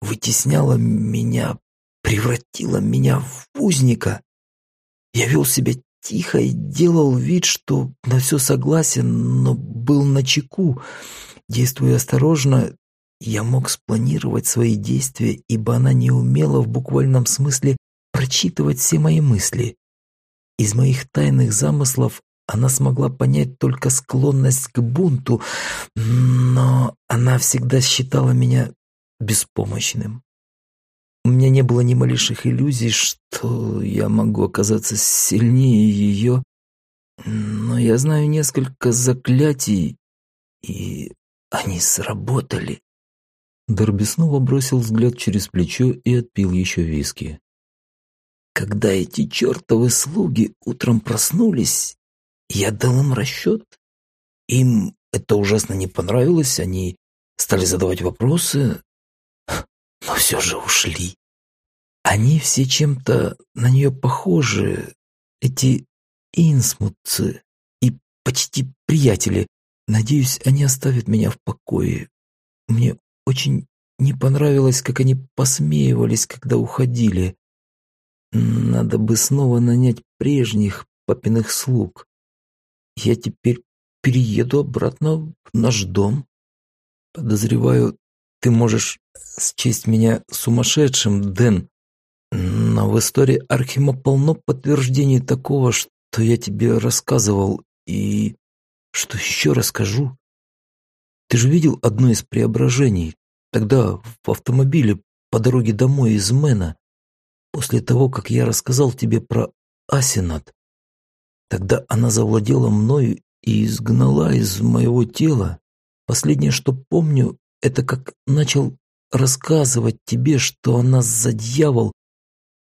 Speaker 1: вытесняла меня, превратила меня в узника. Я вел себя тихо и делал вид, что на все согласен, но был на чеку. Действуя осторожно, я мог спланировать свои действия, ибо она не умела в буквальном смысле прочитывать все мои мысли. Из моих тайных замыслов она смогла понять только склонность к бунту, но она всегда считала меня беспомощным.
Speaker 2: У меня не было ни малейших иллюзий, что я могу оказаться сильнее ее, но я знаю несколько заклятий, и они сработали.
Speaker 1: Дерби снова бросил взгляд через плечо и отпил еще виски.
Speaker 2: Когда эти чертовы слуги утром проснулись, я дал им расчет. Им это ужасно не понравилось, они стали задавать вопросы, но все же ушли. Они все чем-то на нее похожи, эти инсмутцы и почти приятели. Надеюсь, они оставят меня в покое. Мне очень не понравилось, как они посмеивались, когда уходили. Надо бы снова нанять прежних папиных слуг. Я теперь перееду обратно в наш дом. Подозреваю, ты можешь счесть меня сумасшедшим, Дэн, но в истории Архима полно подтверждений такого, что я тебе рассказывал и что еще расскажу. Ты же видел одно из преображений, Тогда в автомобиле по дороге домой из Мэна, после того, как я рассказал тебе про Асинат. Тогда она завладела мною и изгнала из моего тела. Последнее, что помню, это как начал рассказывать тебе, что она за дьявол.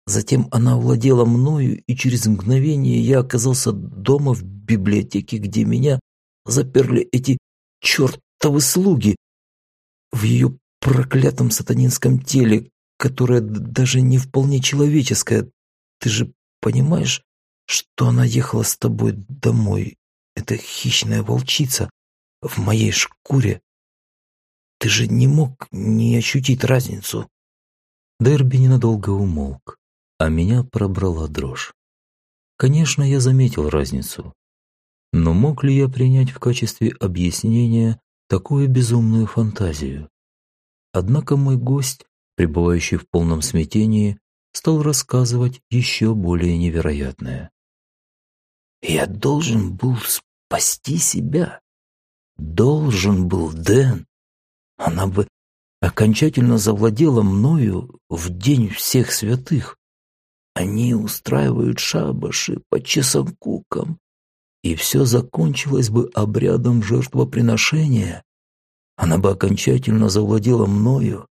Speaker 2: Затем она овладела мною, и через мгновение я оказался дома в библиотеке, где меня заперли эти чертовы слуги. В ее проклятом сатанинском теле, которое даже не вполне человеческое. Ты же понимаешь, что она ехала с тобой домой? Это хищная волчица в моей шкуре. Ты же не мог не ощутить разницу.
Speaker 1: Дерби ненадолго умолк, а меня пробрала дрожь. Конечно, я заметил разницу. Но мог ли я принять в качестве объяснения такую безумную фантазию? Однако мой гость, пребывающий в полном смятении, стал рассказывать еще более невероятное.
Speaker 2: «Я должен был спасти себя. Должен был, Дэн. Она бы окончательно завладела мною в день всех святых. Они устраивают шабаши по часам-кукам, и все закончилось бы обрядом жертвоприношения, она бы окончательно завладела мною.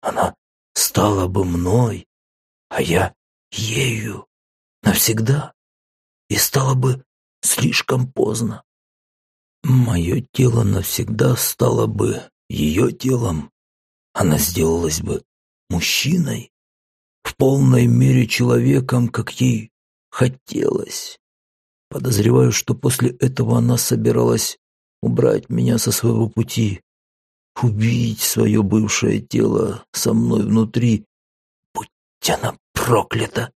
Speaker 2: Она стала бы мной, а я ею навсегда. И стало бы слишком поздно. Мое тело навсегда стало бы ее телом. Она сделалась бы мужчиной, в полной мере человеком, как ей хотелось. Подозреваю, что после этого она собиралась убрать меня со своего пути, убить свое бывшее тело со мной внутри. Будь она проклята,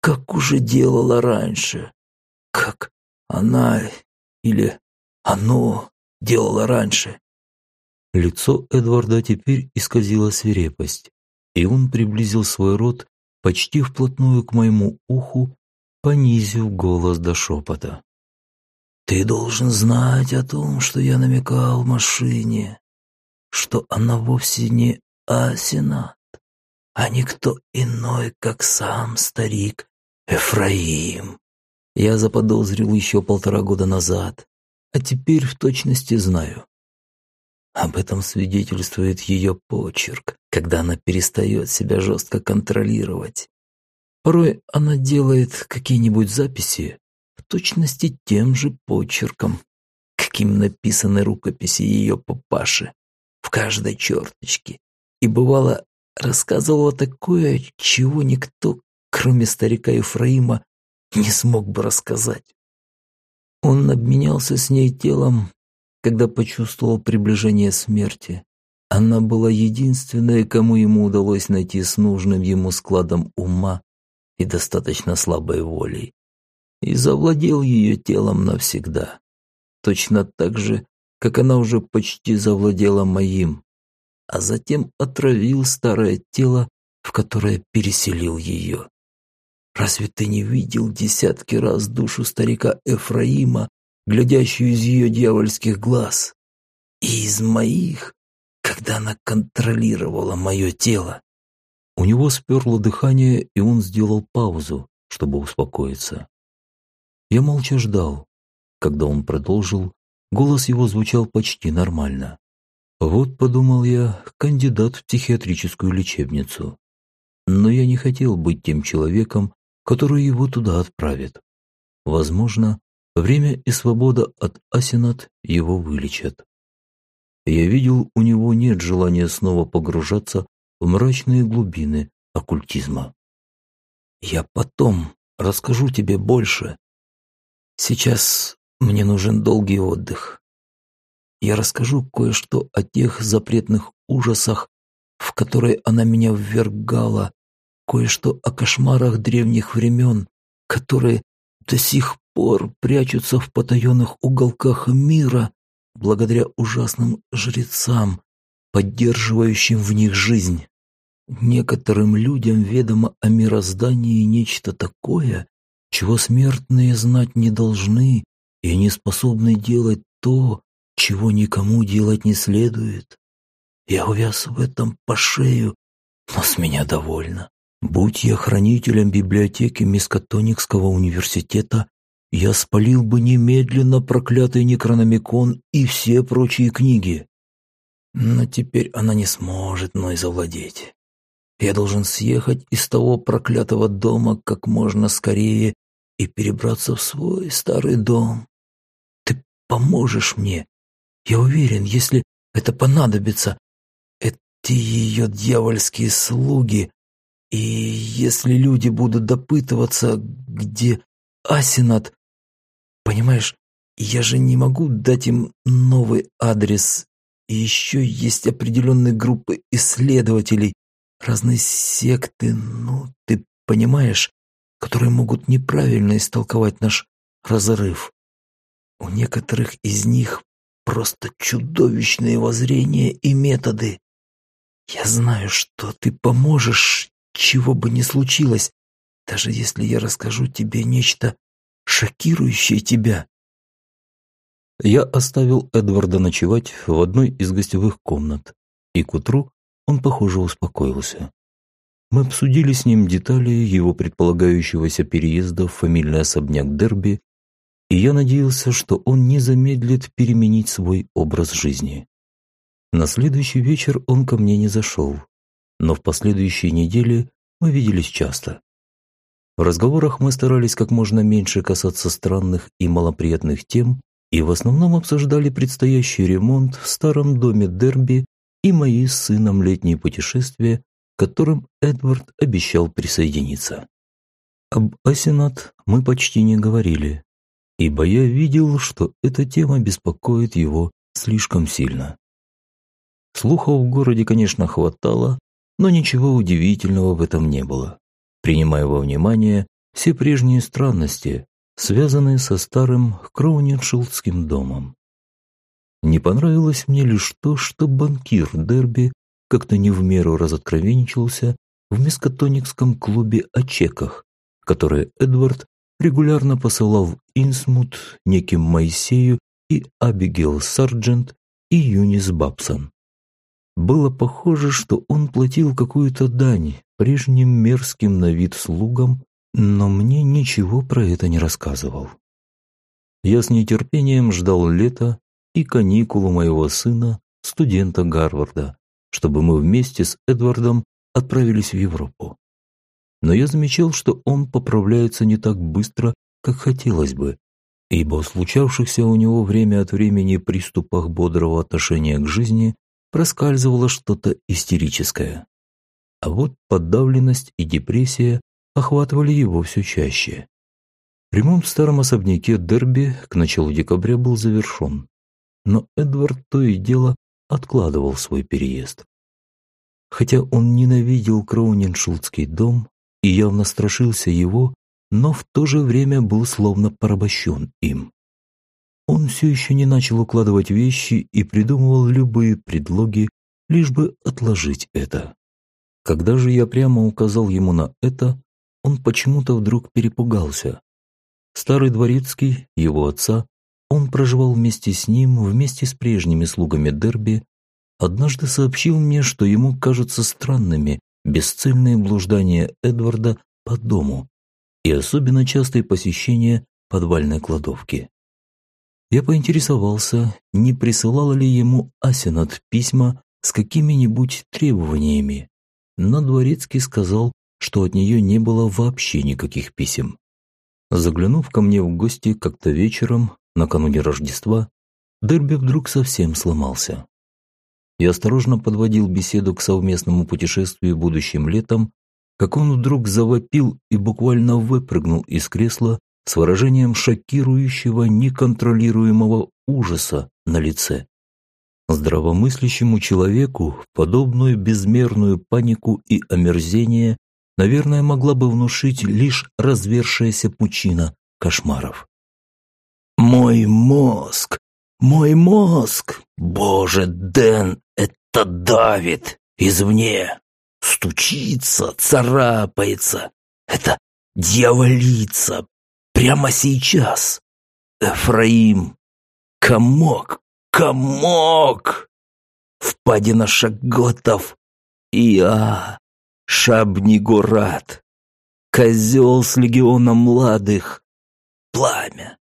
Speaker 2: как уже делала раньше, как она или оно делало раньше.
Speaker 1: Лицо Эдварда теперь исказило свирепость, и он приблизил свой рот почти вплотную к моему уху, понизив голос до шепота.
Speaker 2: «Ты должен знать о том, что я намекал в машине что она вовсе не Асинат, а никто иной, как сам старик Эфраим. Я заподозрил еще полтора года назад, а теперь в точности знаю. Об этом свидетельствует ее почерк, когда она перестает себя жестко контролировать. Порой она делает какие-нибудь записи в точности тем же почерком, каким написаны рукописи ее папаши в каждой черточке. И бывало, рассказывала такое, чего никто, кроме старика Ефраима, не смог бы рассказать. Он обменялся с ней телом, когда почувствовал приближение смерти. Она была единственной, кому ему удалось найти с нужным ему складом ума и достаточно слабой волей. И завладел ее телом навсегда. Точно так же, как она уже почти завладела моим, а затем отравил старое тело, в которое переселил ее. Разве ты не видел десятки раз душу старика Эфраима, глядящую из ее дьявольских глаз? И из моих, когда она контролировала мое тело.
Speaker 1: У него сперло дыхание, и он сделал паузу, чтобы успокоиться. Я молча ждал. Когда он продолжил, голос его звучал почти нормально. Вот, подумал я, кандидат в психиатрическую лечебницу. Но я не хотел быть тем человеком, который его туда отправит. Возможно, время и свобода от Асинат его вылечат. Я видел, у него нет желания снова погружаться в мрачные глубины оккультизма. «Я потом расскажу тебе больше. Сейчас мне нужен долгий отдых. Я расскажу кое-что о тех запретных ужасах, в которые она меня ввергала, кое-что о кошмарах древних времен, которые до сих пор прячутся в потаенных уголках мира благодаря ужасным жрецам, поддерживающим в них жизнь. Некоторым людям ведомо о мироздании нечто такое, чего смертные знать не должны, и они способны делать то, чего никому делать не следует. Я увяз в этом по шею, но с меня довольно. Будь я хранителем библиотеки Мискатоникского университета, я спалил бы немедленно проклятый Некрономикон и все прочие книги. Но теперь она не сможет мной завладеть. Я должен съехать из того проклятого дома как можно скорее и перебраться в свой старый дом. Ты поможешь мне. Я уверен, если это понадобится, эти ее дьявольские слуги, и если люди будут допытываться, где Асинат, Понимаешь, я же не могу дать им новый адрес. И еще есть определенные группы исследователей, разные секты, ну, ты понимаешь, которые могут неправильно истолковать наш разрыв. У некоторых из них просто чудовищные воззрения и методы. Я знаю, что ты поможешь, чего бы ни случилось, даже если я расскажу тебе нечто шокирующее тебя. Я оставил Эдварда ночевать в одной из гостевых комнат, и к утру он, похоже, успокоился. Мы обсудили с ним детали его предполагающегося переезда в фамильный особняк Дерби, и я надеялся, что он не замедлит переменить свой образ жизни. На следующий вечер он ко мне не зашел, но в последующие недели мы виделись часто. В разговорах мы старались как можно меньше касаться странных и малоприятных тем и в основном обсуждали предстоящий ремонт в старом доме Дерби и мои с сыном летние путешествия, к которым Эдвард обещал присоединиться. Об Асенат мы почти не говорили, ибо я видел, что эта тема беспокоит его слишком сильно. Слухов в городе, конечно, хватало, но ничего удивительного в этом не было принимая во внимание все прежние странности, связанные со старым Кроуниншилдским домом. Не понравилось мне лишь то, что банкир Дерби как-то не в меру разоткровенничался в мискотоникском клубе о чеках, которые Эдвард регулярно посылал в Инсмут неким Моисею и Абигейл Сарджент и Юнис Бабсон. Было похоже, что он платил какую-то дань прежним мерзким на вид слугам, но мне ничего про это не рассказывал. Я с нетерпением ждал лета и каникулу моего сына, студента Гарварда, чтобы мы вместе с Эдвардом отправились в Европу. Но я замечал, что он поправляется не так быстро, как хотелось бы, ибо случавшихся у него время от времени приступах бодрого отношения к жизни проскальзывало что-то истерическое. А вот подавленность и депрессия охватывали его все чаще. Ремонт в старом особняке Дерби к началу декабря был завершен, но Эдвард то и дело откладывал свой переезд. Хотя он ненавидел Кроуниншулдский дом и явно страшился его, но в то же время был словно порабощен им. Он все еще не начал укладывать вещи и придумывал любые предлоги, лишь бы отложить это. Когда же я прямо указал ему на это, он почему-то вдруг перепугался. Старый дворецкий, его отца, он проживал вместе с ним, вместе с прежними слугами Дерби, однажды сообщил мне, что ему кажутся странными бесцельные блуждания Эдварда по дому и особенно частые посещения подвальной кладовки. Я поинтересовался, не присылала ли ему Асенат письма с какими-нибудь требованиями, но Дворецкий сказал, что от нее не было вообще никаких писем. Заглянув ко мне в гости как-то вечером, накануне Рождества, Дерби вдруг совсем сломался. Я осторожно подводил беседу к совместному путешествию будущим летом, как он вдруг завопил и буквально выпрыгнул из кресла с выражением шокирующего, неконтролируемого ужаса на лице. Здравомыслящему человеку подобную безмерную панику и омерзение, наверное, могла бы внушить лишь развершаяся пучина кошмаров.
Speaker 2: «Мой мозг! Мой мозг! Боже, Дэн, это давит извне! Стучится, царапается! Это дьяволица! Прямо сейчас! Эфраим! Комок! комок! Впадина Шаготов я, Шабнигурат, козел с легионом младых, пламя,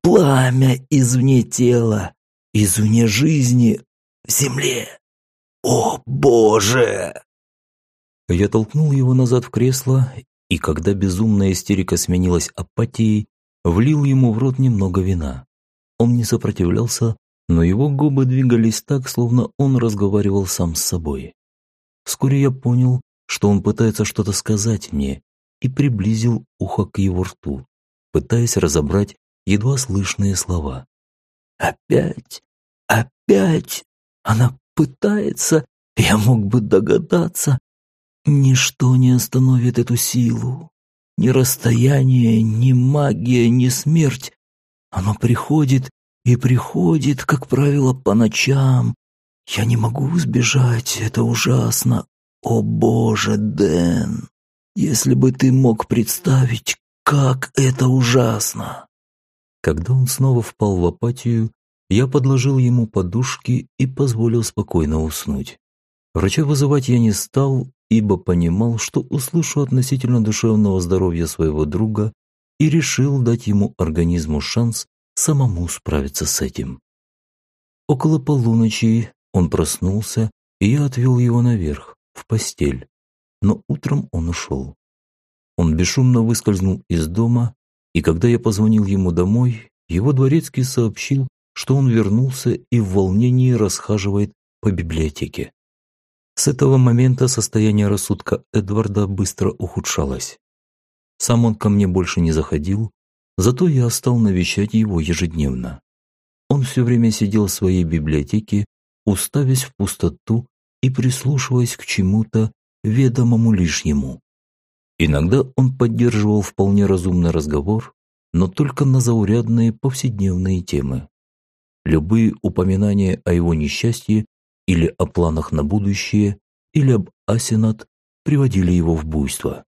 Speaker 2: пламя извне тела, извне жизни в земле. О, Боже!
Speaker 1: Я толкнул его назад в кресло, и когда безумная истерика сменилась апатией, влил ему в рот немного вина. Он не сопротивлялся, но его губы двигались так, словно он разговаривал сам с собой. Вскоре я понял, что он пытается что-то сказать мне, и приблизил ухо к его рту, пытаясь разобрать едва слышные слова.
Speaker 2: «Опять, опять она пытается, я мог бы догадаться. Ничто не остановит эту силу. Ни расстояние, ни магия, ни смерть. Оно приходит и приходит, как правило, по ночам. Я не могу сбежать, это ужасно. О боже, Дэн, если бы ты мог представить, как это ужасно.
Speaker 1: Когда он снова впал в апатию, я подложил ему подушки и позволил спокойно уснуть. Врача вызывать я не стал, ибо понимал, что услышу относительно душевного здоровья своего друга и решил дать ему организму шанс самому справиться с этим. Около полуночи он проснулся, и я отвел его наверх, в постель, но утром он ушел. Он бесшумно выскользнул из дома, и когда я позвонил ему домой, его дворецкий сообщил, что он вернулся и в волнении расхаживает по библиотеке. С этого момента состояние рассудка Эдварда быстро ухудшалось. Сам он ко мне больше не заходил, Зато я стал навещать его ежедневно. Он все время сидел в своей библиотеке, уставясь в пустоту и прислушиваясь к чему-то ведомому лишь ему. Иногда он поддерживал вполне разумный разговор, но только на заурядные повседневные темы. Любые упоминания о его несчастье или о планах на будущее, или об Асенат приводили его в буйство.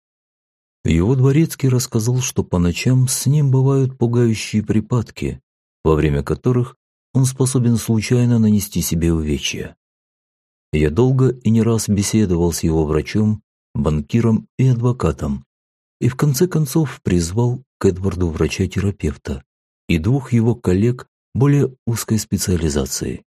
Speaker 1: Его дворецкий рассказал, что по ночам с ним бывают пугающие припадки, во время которых он способен случайно нанести себе увечья. Я долго и не раз беседовал с его врачом, банкиром и адвокатом, и в конце концов призвал к Эдварду врача-терапевта и двух его коллег более узкой специализации.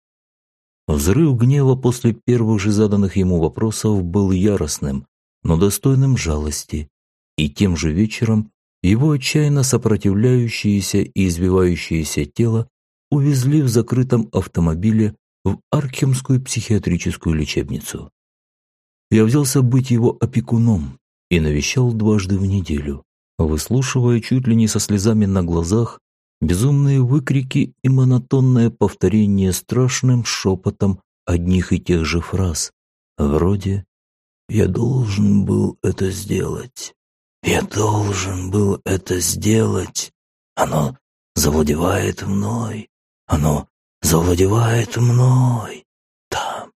Speaker 1: Взрыв гнева после первых же заданных ему вопросов был яростным, но достойным жалости и тем же вечером его отчаянно сопротивляющееся и избивающееся тело увезли в закрытом автомобиле в Аркхемскую психиатрическую лечебницу. Я взялся быть его опекуном и навещал дважды в неделю, выслушивая чуть ли не со слезами на глазах безумные выкрики и монотонное повторение страшным шепотом одних и тех же фраз, вроде «Я должен был это сделать». Я должен был это сделать. Оно завладевает мной. Оно завладевает мной. Там,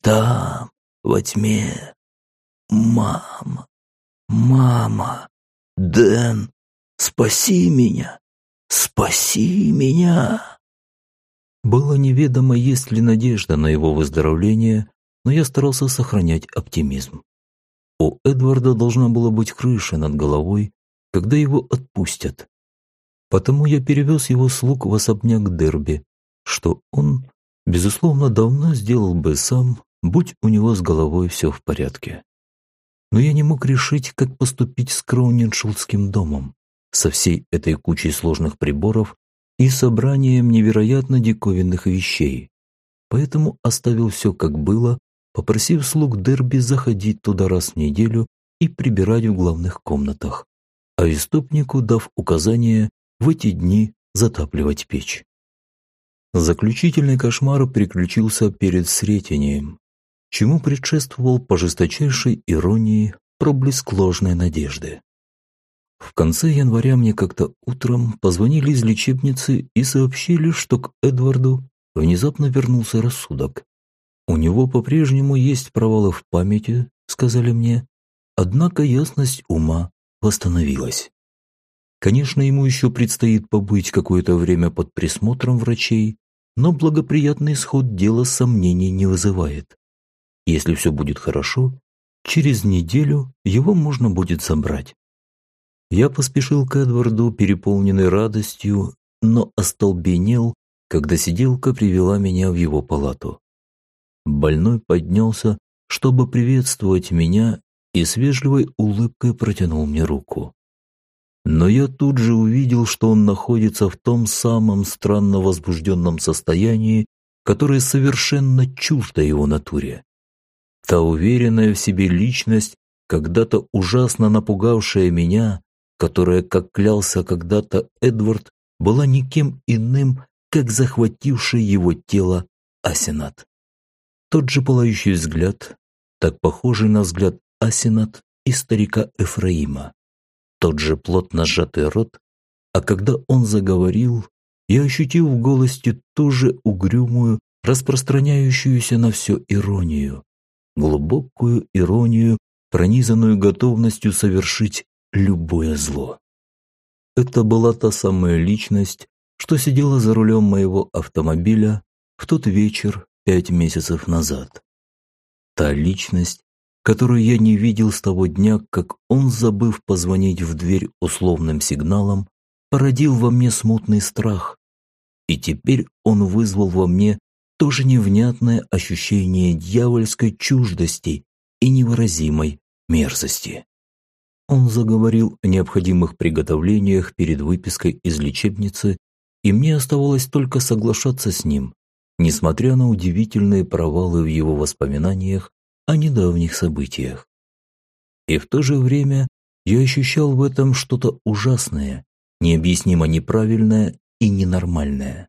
Speaker 1: там, во тьме. Мама, мама, Дэн, спаси меня, спаси меня. Было неведомо, есть ли надежда на его выздоровление, но я старался сохранять оптимизм. У Эдварда должна была быть крыша над головой, когда его отпустят. Потому я перевез его слуг в особняк Дерби, что он, безусловно, давно сделал бы сам, будь у него с головой все в порядке. Но я не мог решить, как поступить с Кроуниншулдским домом, со всей этой кучей сложных приборов и собранием невероятно диковинных вещей. Поэтому оставил все как было, попросив слуг Дерби заходить туда раз в неделю и прибирать в главных комнатах, а истопнику дав указание в эти дни затапливать печь. Заключительный кошмар приключился перед Сретением, чему предшествовал по жесточайшей иронии проблеск ложной надежды. В конце января мне как-то утром позвонили из лечебницы и сообщили, что к Эдварду внезапно вернулся рассудок. У него по-прежнему есть провалы в памяти, сказали мне, однако ясность ума восстановилась. Конечно, ему еще предстоит побыть какое-то время под присмотром врачей, но благоприятный исход дела сомнений не вызывает. Если все будет хорошо, через неделю его можно будет забрать. Я поспешил к Эдварду, переполненный радостью, но остолбенел, когда сиделка привела меня в его палату. Больной поднялся, чтобы приветствовать меня, и с вежливой улыбкой протянул мне руку. Но я тут же увидел, что он находится в том самом странно возбужденном состоянии, которое совершенно чуждо его натуре. Та уверенная в себе личность, когда-то ужасно напугавшая меня, которая, как клялся когда-то Эдвард, была никем иным, как захвативший его тело Асенат. Тот же пылающий взгляд, так похожий на взгляд Асенат и старика Эфраима. Тот же плотно сжатый рот, а когда он заговорил, я ощутил в голосе ту же угрюмую, распространяющуюся на все иронию, глубокую иронию, пронизанную готовностью совершить любое зло. Это была та самая личность, что сидела за рулем моего автомобиля в тот вечер пять месяцев назад. Та личность, которую я не видел с того дня, как он, забыв позвонить в дверь условным сигналом, породил во мне смутный страх. И теперь он вызвал во мне тоже невнятное ощущение дьявольской чуждости и невыразимой мерзости. Он заговорил о необходимых приготовлениях перед выпиской из лечебницы, и мне оставалось только соглашаться с ним, несмотря на удивительные провалы в его воспоминаниях о недавних событиях. И в то же время я ощущал в этом что-то ужасное, необъяснимо неправильное и ненормальное.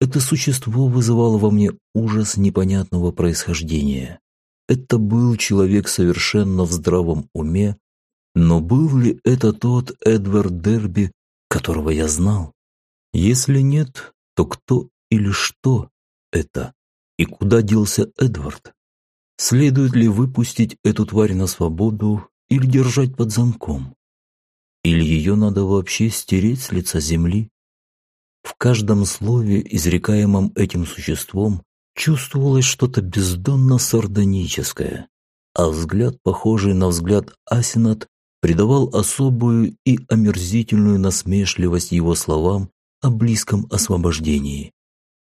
Speaker 1: Это существо вызывало во мне ужас непонятного происхождения. Это был человек совершенно в здравом уме, но был ли это тот Эдвард Дерби, которого я знал? Если нет, то кто или что это? И куда делся Эдвард? Следует ли выпустить эту тварь на свободу или держать под замком? Или ее надо вообще стереть с лица земли? В каждом слове, изрекаемом этим существом, чувствовалось что-то бездонно сардоническое, а взгляд, похожий на взгляд Асинат, придавал особую и омерзительную насмешливость его словам о близком освобождении,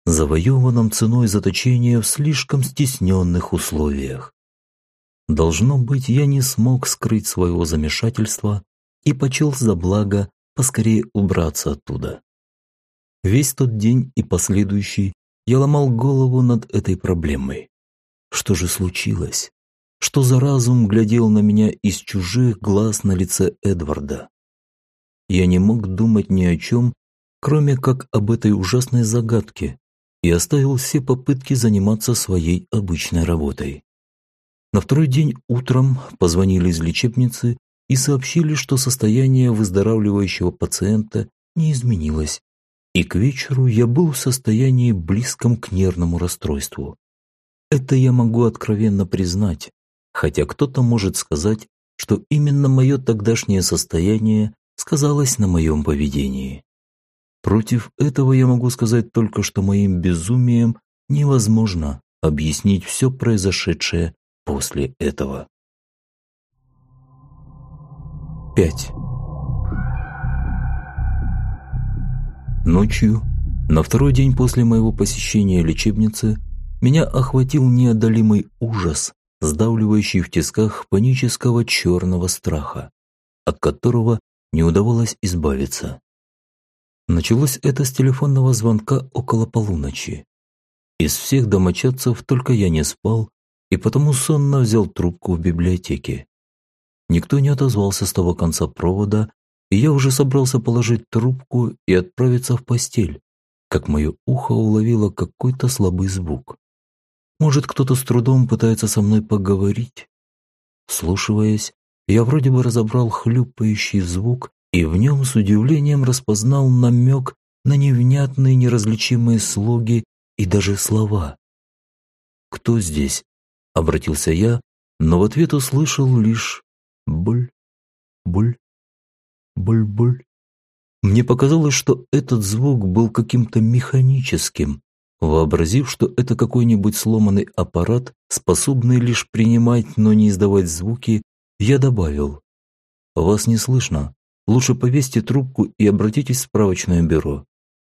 Speaker 1: завоеванном ценой заточения в слишком стесненных условиях. Должно быть, я не смог скрыть своего замешательства и почел за благо поскорее убраться оттуда. Весь тот день и последующий я ломал голову над этой проблемой. Что же случилось? Что за разум глядел на меня из чужих глаз на лице Эдварда? Я не мог думать ни о чем, кроме как об этой ужасной загадке, и оставил все попытки заниматься своей обычной работой. На второй день утром позвонили из лечебницы и сообщили, что состояние выздоравливающего пациента не изменилось, и к вечеру я был в состоянии близком к нервному расстройству. Это я могу откровенно признать, хотя кто-то может сказать, что именно мое тогдашнее состояние сказалось на моем поведении. Против этого я могу сказать только, что моим безумием невозможно объяснить все произошедшее после этого. 5. Ночью, на второй день после моего посещения лечебницы, меня охватил неодолимый ужас, сдавливающий в тисках панического черного страха, от которого не удавалось избавиться. Началось это с телефонного звонка около полуночи. Из всех домочадцев только я не спал и потому сонно взял трубку в библиотеке. Никто не отозвался с того конца провода, и я уже собрался положить трубку и отправиться в постель, как мое ухо уловило какой-то слабый звук. Может, кто-то с трудом пытается со мной поговорить? Слушиваясь, я вроде бы разобрал хлюпающий звук и в нем с удивлением распознал намек на невнятные неразличимые слоги и даже слова. «Кто здесь?» – обратился я, но в ответ услышал лишь «буль, буль, буль-буль». Мне показалось, что этот звук был каким-то механическим, вообразив, что это какой-нибудь сломанный аппарат, способный лишь принимать, но не издавать звуки, я добавил «Вас не слышно. Лучше повесьте трубку и обратитесь в справочное бюро».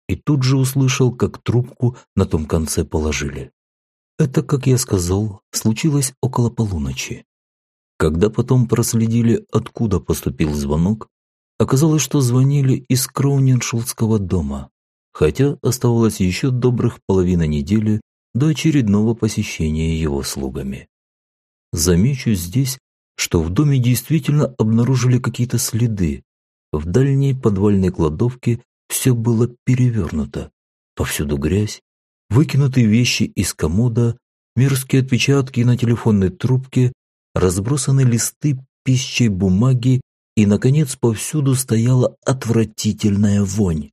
Speaker 1: И тут же услышал, как трубку на том конце положили. Это, как я сказал, случилось около полуночи. Когда потом проследили, откуда поступил звонок, оказалось, что звонили из Кроуниншулдского дома, хотя оставалось еще добрых половина недели до очередного посещения его слугами. Замечу здесь, что в доме действительно обнаружили какие-то следы. В дальней подвальной кладовке все было перевернуто. Повсюду грязь, выкинутые вещи из комода, мерзкие отпечатки на телефонной трубке, разбросаны листы пищей бумаги и, наконец, повсюду стояла отвратительная вонь.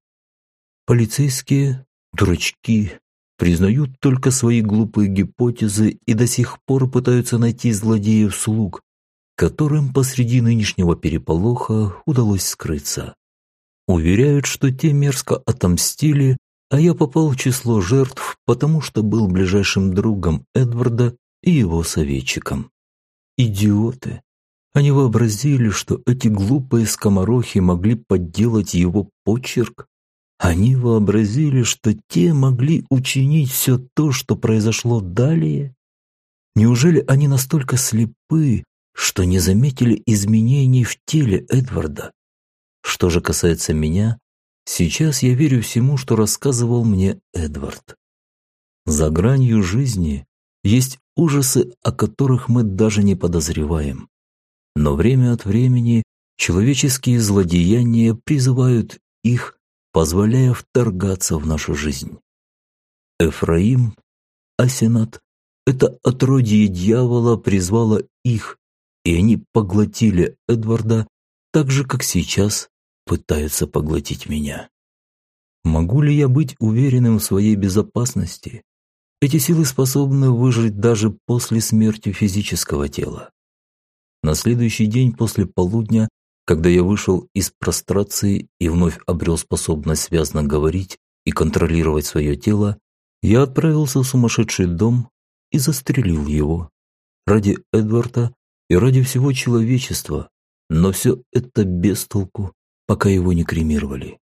Speaker 1: Полицейские, дурачки, признают только свои глупые гипотезы и до сих пор пытаются найти злодеев слуг, которым посреди нынешнего переполоха удалось скрыться. Уверяют, что те мерзко отомстили, а я попал в число жертв, потому что был ближайшим другом Эдварда и его советчиком. Идиоты! Они вообразили, что эти глупые скоморохи могли подделать его почерк. Они вообразили, что те могли учинить все то, что произошло далее. Неужели они настолько слепы, что не заметили изменений в теле Эдварда. Что же касается меня, сейчас я верю всему, что рассказывал мне Эдвард. За гранью жизни есть ужасы, о которых мы даже не подозреваем. Но время от времени человеческие злодеяния призывают их, позволяя вторгаться в нашу жизнь. Эфраим, Асенат, это отродье дьявола призвало их, и они поглотили Эдварда так же, как сейчас пытаются поглотить меня. Могу ли я быть уверенным в своей безопасности? Эти силы способны выжить даже после смерти физического тела. На следующий день после полудня, когда я вышел из прострации и вновь обрел способность связно говорить и контролировать свое тело, я отправился в сумасшедший дом и застрелил его. Ради Эдварда и ради всего человечества, но все это без толку, пока его не кремировали.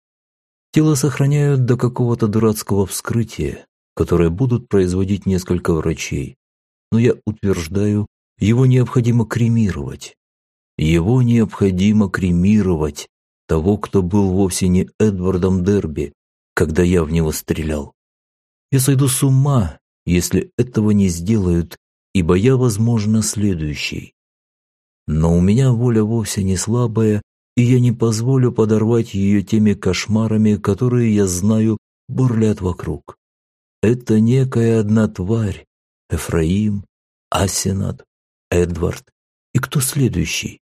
Speaker 1: Тело сохраняют до какого-то дурацкого вскрытия, которое будут производить несколько врачей, но я утверждаю, его необходимо кремировать. Его необходимо кремировать, того, кто был вовсе не Эдвардом Дерби, когда я в него стрелял. Я сойду с ума, если этого не сделают, ибо я, возможно, следующий. Но у меня воля вовсе не слабая, и я не позволю подорвать ее теми кошмарами, которые, я знаю, бурлят вокруг. Это некая одна тварь, Эфраим, Асенат, Эдвард. И кто следующий?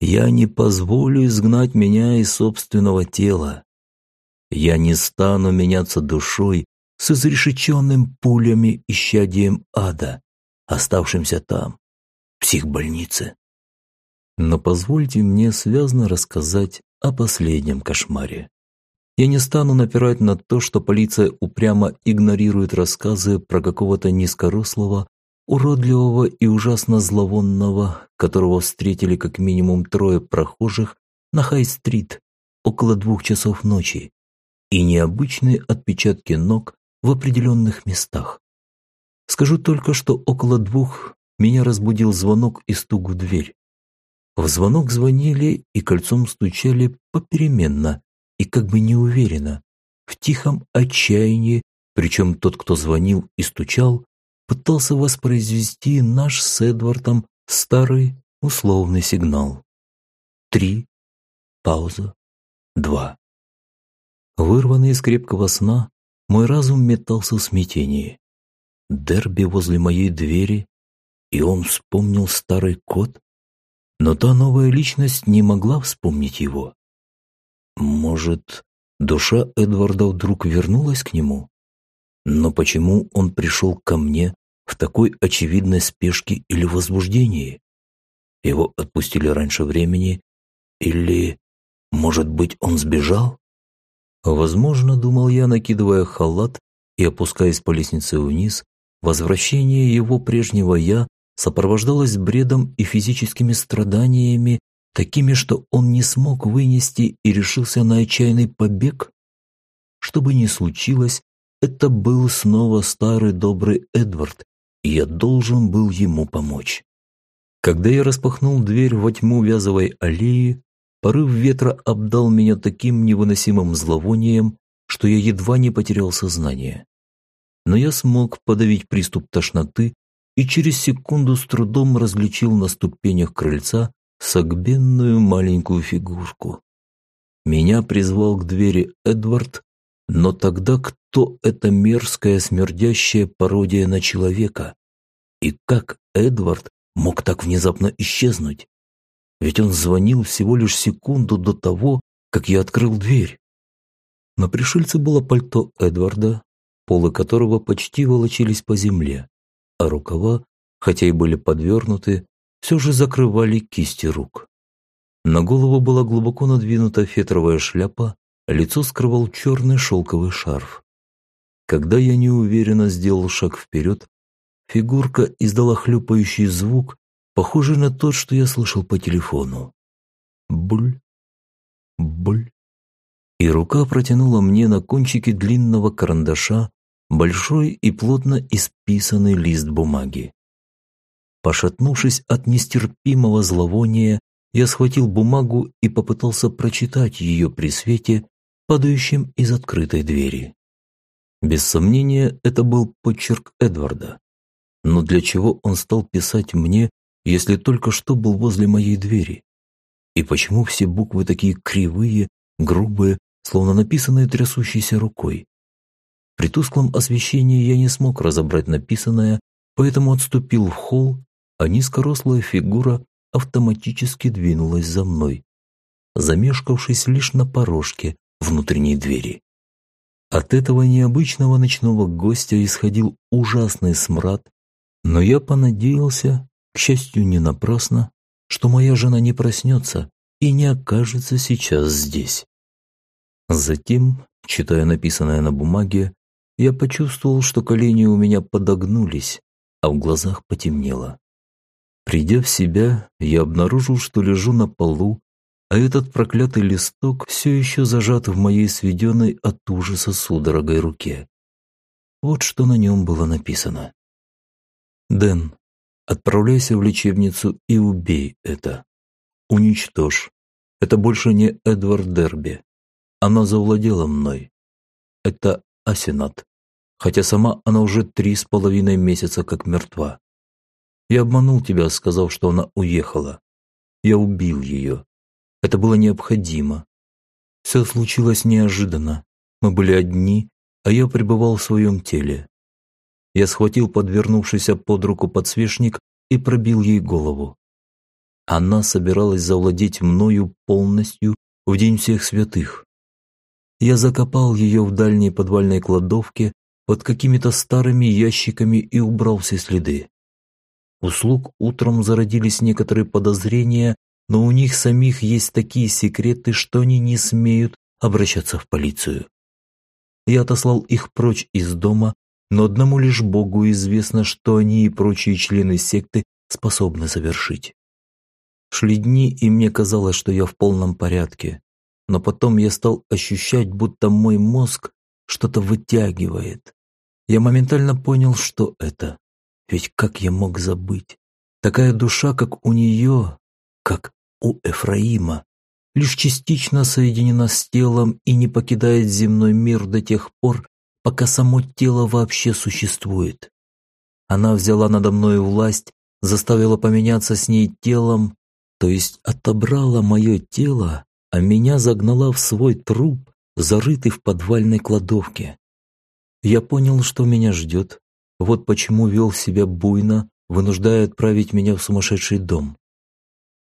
Speaker 1: Я не позволю изгнать меня из собственного тела. Я не стану меняться душой с изрешеченным пулями и щадием ада, оставшимся там, в психбольнице. Но позвольте мне связно рассказать о последнем кошмаре. Я не стану напирать на то, что полиция упрямо игнорирует рассказы про какого-то низкорослого, уродливого и ужасно зловонного, которого встретили как минимум трое прохожих на Хай-стрит около двух часов ночи, и необычные отпечатки ног в определенных местах. Скажу только, что около двух меня разбудил звонок и стук в дверь. В звонок звонили и кольцом стучали попеременно и как бы неуверенно, в тихом отчаянии, причем тот, кто звонил и стучал, пытался воспроизвести наш с Эдвардом старый условный сигнал. Три, пауза, два. Вырванный из крепкого сна, мой разум метался в смятении. Дерби возле моей двери, и он вспомнил старый код, но та новая личность не могла вспомнить его. Может, душа Эдварда вдруг вернулась к нему? Но почему он пришел ко мне в такой очевидной спешке или возбуждении? Его отпустили раньше времени? Или, может быть, он сбежал? Возможно, думал я, накидывая халат и опускаясь по лестнице вниз, возвращение его прежнего «я» сопровождалось бредом и физическими страданиями, такими, что он не смог вынести и решился на отчаянный побег? Что бы ни случилось, это был снова старый добрый Эдвард, и я должен был ему помочь. Когда я распахнул дверь во тьму вязовой аллеи, порыв ветра обдал меня таким невыносимым зловонием, что я едва не потерял сознание. Но я смог подавить приступ тошноты и через секунду с трудом различил на ступенях крыльца согбенную маленькую фигурку. Меня призвал к двери Эдвард, но тогда кто эта мерзкая смердящая пародия на человека? И как Эдвард мог так внезапно исчезнуть? Ведь он звонил всего лишь секунду до того, как я открыл дверь. На пришельце было пальто Эдварда, полы которого почти волочились по земле, а рукава, хотя и были подвернуты, все же закрывали кисти рук. На голову была глубоко надвинута фетровая шляпа лицо скрывал черный шелковый шарф. Когда я неуверенно сделал шаг вперед, фигурка издала хлюпающий звук, похожий на тот, что я слышал по телефону. Буль, буль. И рука протянула мне на кончике длинного карандаша большой и плотно исписанный лист бумаги. Пошатнувшись от нестерпимого зловония, я схватил бумагу и попытался прочитать ее при свете, падающим из открытой двери. Без сомнения, это был почерк Эдварда. Но для чего он стал писать мне, если только что был возле моей двери? И почему все буквы такие кривые, грубые, словно написанные трясущейся рукой? При тусклом освещении я не смог разобрать написанное, поэтому отступил в холл, а низкорослая фигура автоматически двинулась за мной, замешкавшись лишь на порожке, внутренней двери. От этого необычного ночного гостя исходил ужасный смрад, но я понадеялся, к счастью не напрасно, что моя жена не проснется и не окажется сейчас здесь. Затем, читая написанное на бумаге, я почувствовал, что колени у меня подогнулись, а в глазах потемнело. Придя в себя, я обнаружил, что лежу на полу, а этот проклятый листок все еще зажат в моей сведенной от ужаса судорогой руке. Вот что на нем было написано. «Дэн, отправляйся в лечебницу и убей это. Уничтожь. Это больше не Эдвард Дерби. Она завладела мной. Это Асенат. Хотя сама она уже три с половиной месяца как мертва. Я обманул тебя, сказав, что она уехала. Я убил ее. Это было необходимо. Все случилось неожиданно. Мы были одни, а я пребывал в своем теле. Я схватил подвернувшийся под руку подсвечник и пробил ей голову. Она собиралась завладеть мною полностью в день всех святых. Я закопал ее в дальней подвальной кладовке под какими-то старыми ящиками и убрал все следы. У слуг утром зародились некоторые подозрения но у них самих есть такие секреты, что они не смеют обращаться в полицию. Я отослал их прочь из дома, но одному лишь Богу известно, что они и прочие члены секты способны совершить. Шли дни, и мне казалось, что я в полном порядке, но потом я стал ощущать, будто мой мозг что-то вытягивает. Я моментально понял, что это. Ведь как я мог забыть? Такая душа, как у нее, как у Эфраима, лишь частично соединена с телом и не покидает земной мир до тех пор, пока само тело вообще существует. Она взяла надо мной власть, заставила поменяться с ней телом, то есть отобрала мое тело, а меня загнала в свой труп, зарытый в подвальной кладовке. Я понял, что меня ждет, вот почему вел себя буйно, вынуждая отправить меня в сумасшедший дом.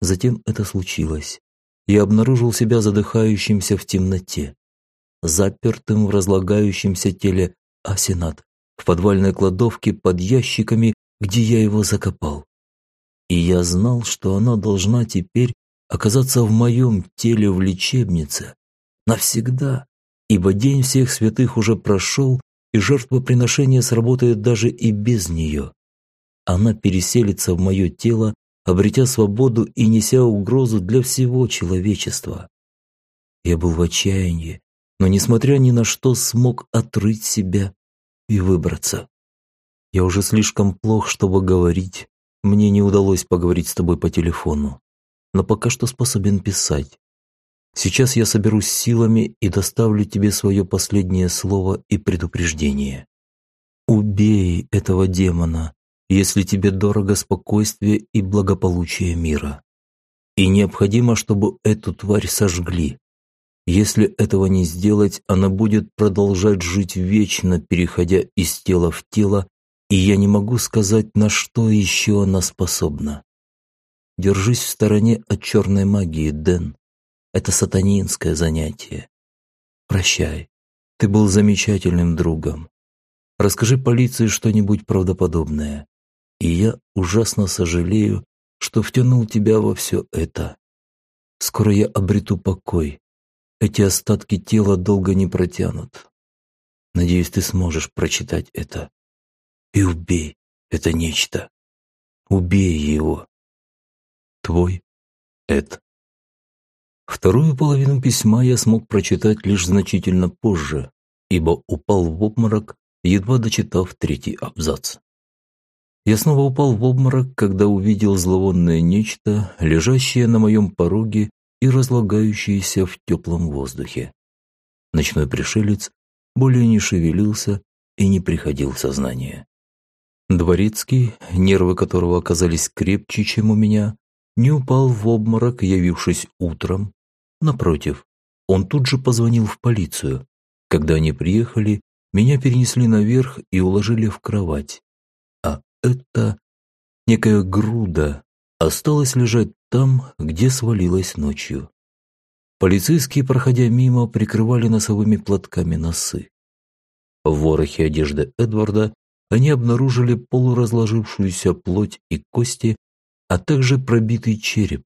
Speaker 1: Затем это случилось. Я обнаружил себя задыхающимся в темноте, запертым в разлагающемся теле Асенат, в подвальной кладовке под ящиками, где я его закопал. И я знал, что она должна теперь оказаться в моем теле в лечебнице навсегда, ибо День всех святых уже прошел, и жертвоприношение сработает даже и без нее. Она переселится в мое тело, обретя свободу и неся угрозу для всего человечества. Я был в отчаянии, но, несмотря ни на что, смог отрыть себя и выбраться. Я уже слишком плох, чтобы говорить. Мне не удалось поговорить с тобой по телефону, но пока что способен писать. Сейчас я соберусь силами и доставлю тебе свое последнее слово и предупреждение. Убей этого демона, если тебе дорого спокойствие и благополучие мира. И необходимо, чтобы эту тварь сожгли. Если этого не сделать, она будет продолжать жить вечно, переходя из тела в тело, и я не могу сказать, на что еще она способна. Держись в стороне от черной магии, Дэн. Это сатанинское занятие. Прощай. Ты был замечательным другом. Расскажи полиции что-нибудь правдоподобное. И я ужасно сожалею, что втянул тебя во все это. Скоро я обрету покой. Эти остатки тела долго не протянут. Надеюсь, ты сможешь прочитать это. И убей это нечто. Убей его. Твой Эд. Вторую половину письма я смог прочитать лишь значительно позже, ибо упал в обморок, едва дочитав третий абзац. Я снова упал в обморок, когда увидел зловонное нечто, лежащее на моем пороге и разлагающееся в теплом воздухе. Ночной пришелец более не шевелился и не приходил в сознание. Дворецкий, нервы которого оказались крепче, чем у меня, не упал в обморок, явившись утром. Напротив, он тут же позвонил в полицию. Когда они приехали, меня перенесли наверх и уложили в кровать. Это некая груда осталась лежать там, где свалилась ночью. Полицейские, проходя мимо, прикрывали носовыми платками носы. В ворохе одежды Эдварда они обнаружили полуразложившуюся плоть и кости, а также пробитый череп.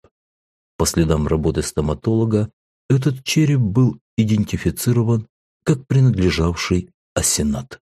Speaker 1: По следам работы стоматолога, этот череп был идентифицирован как принадлежавший Асенат.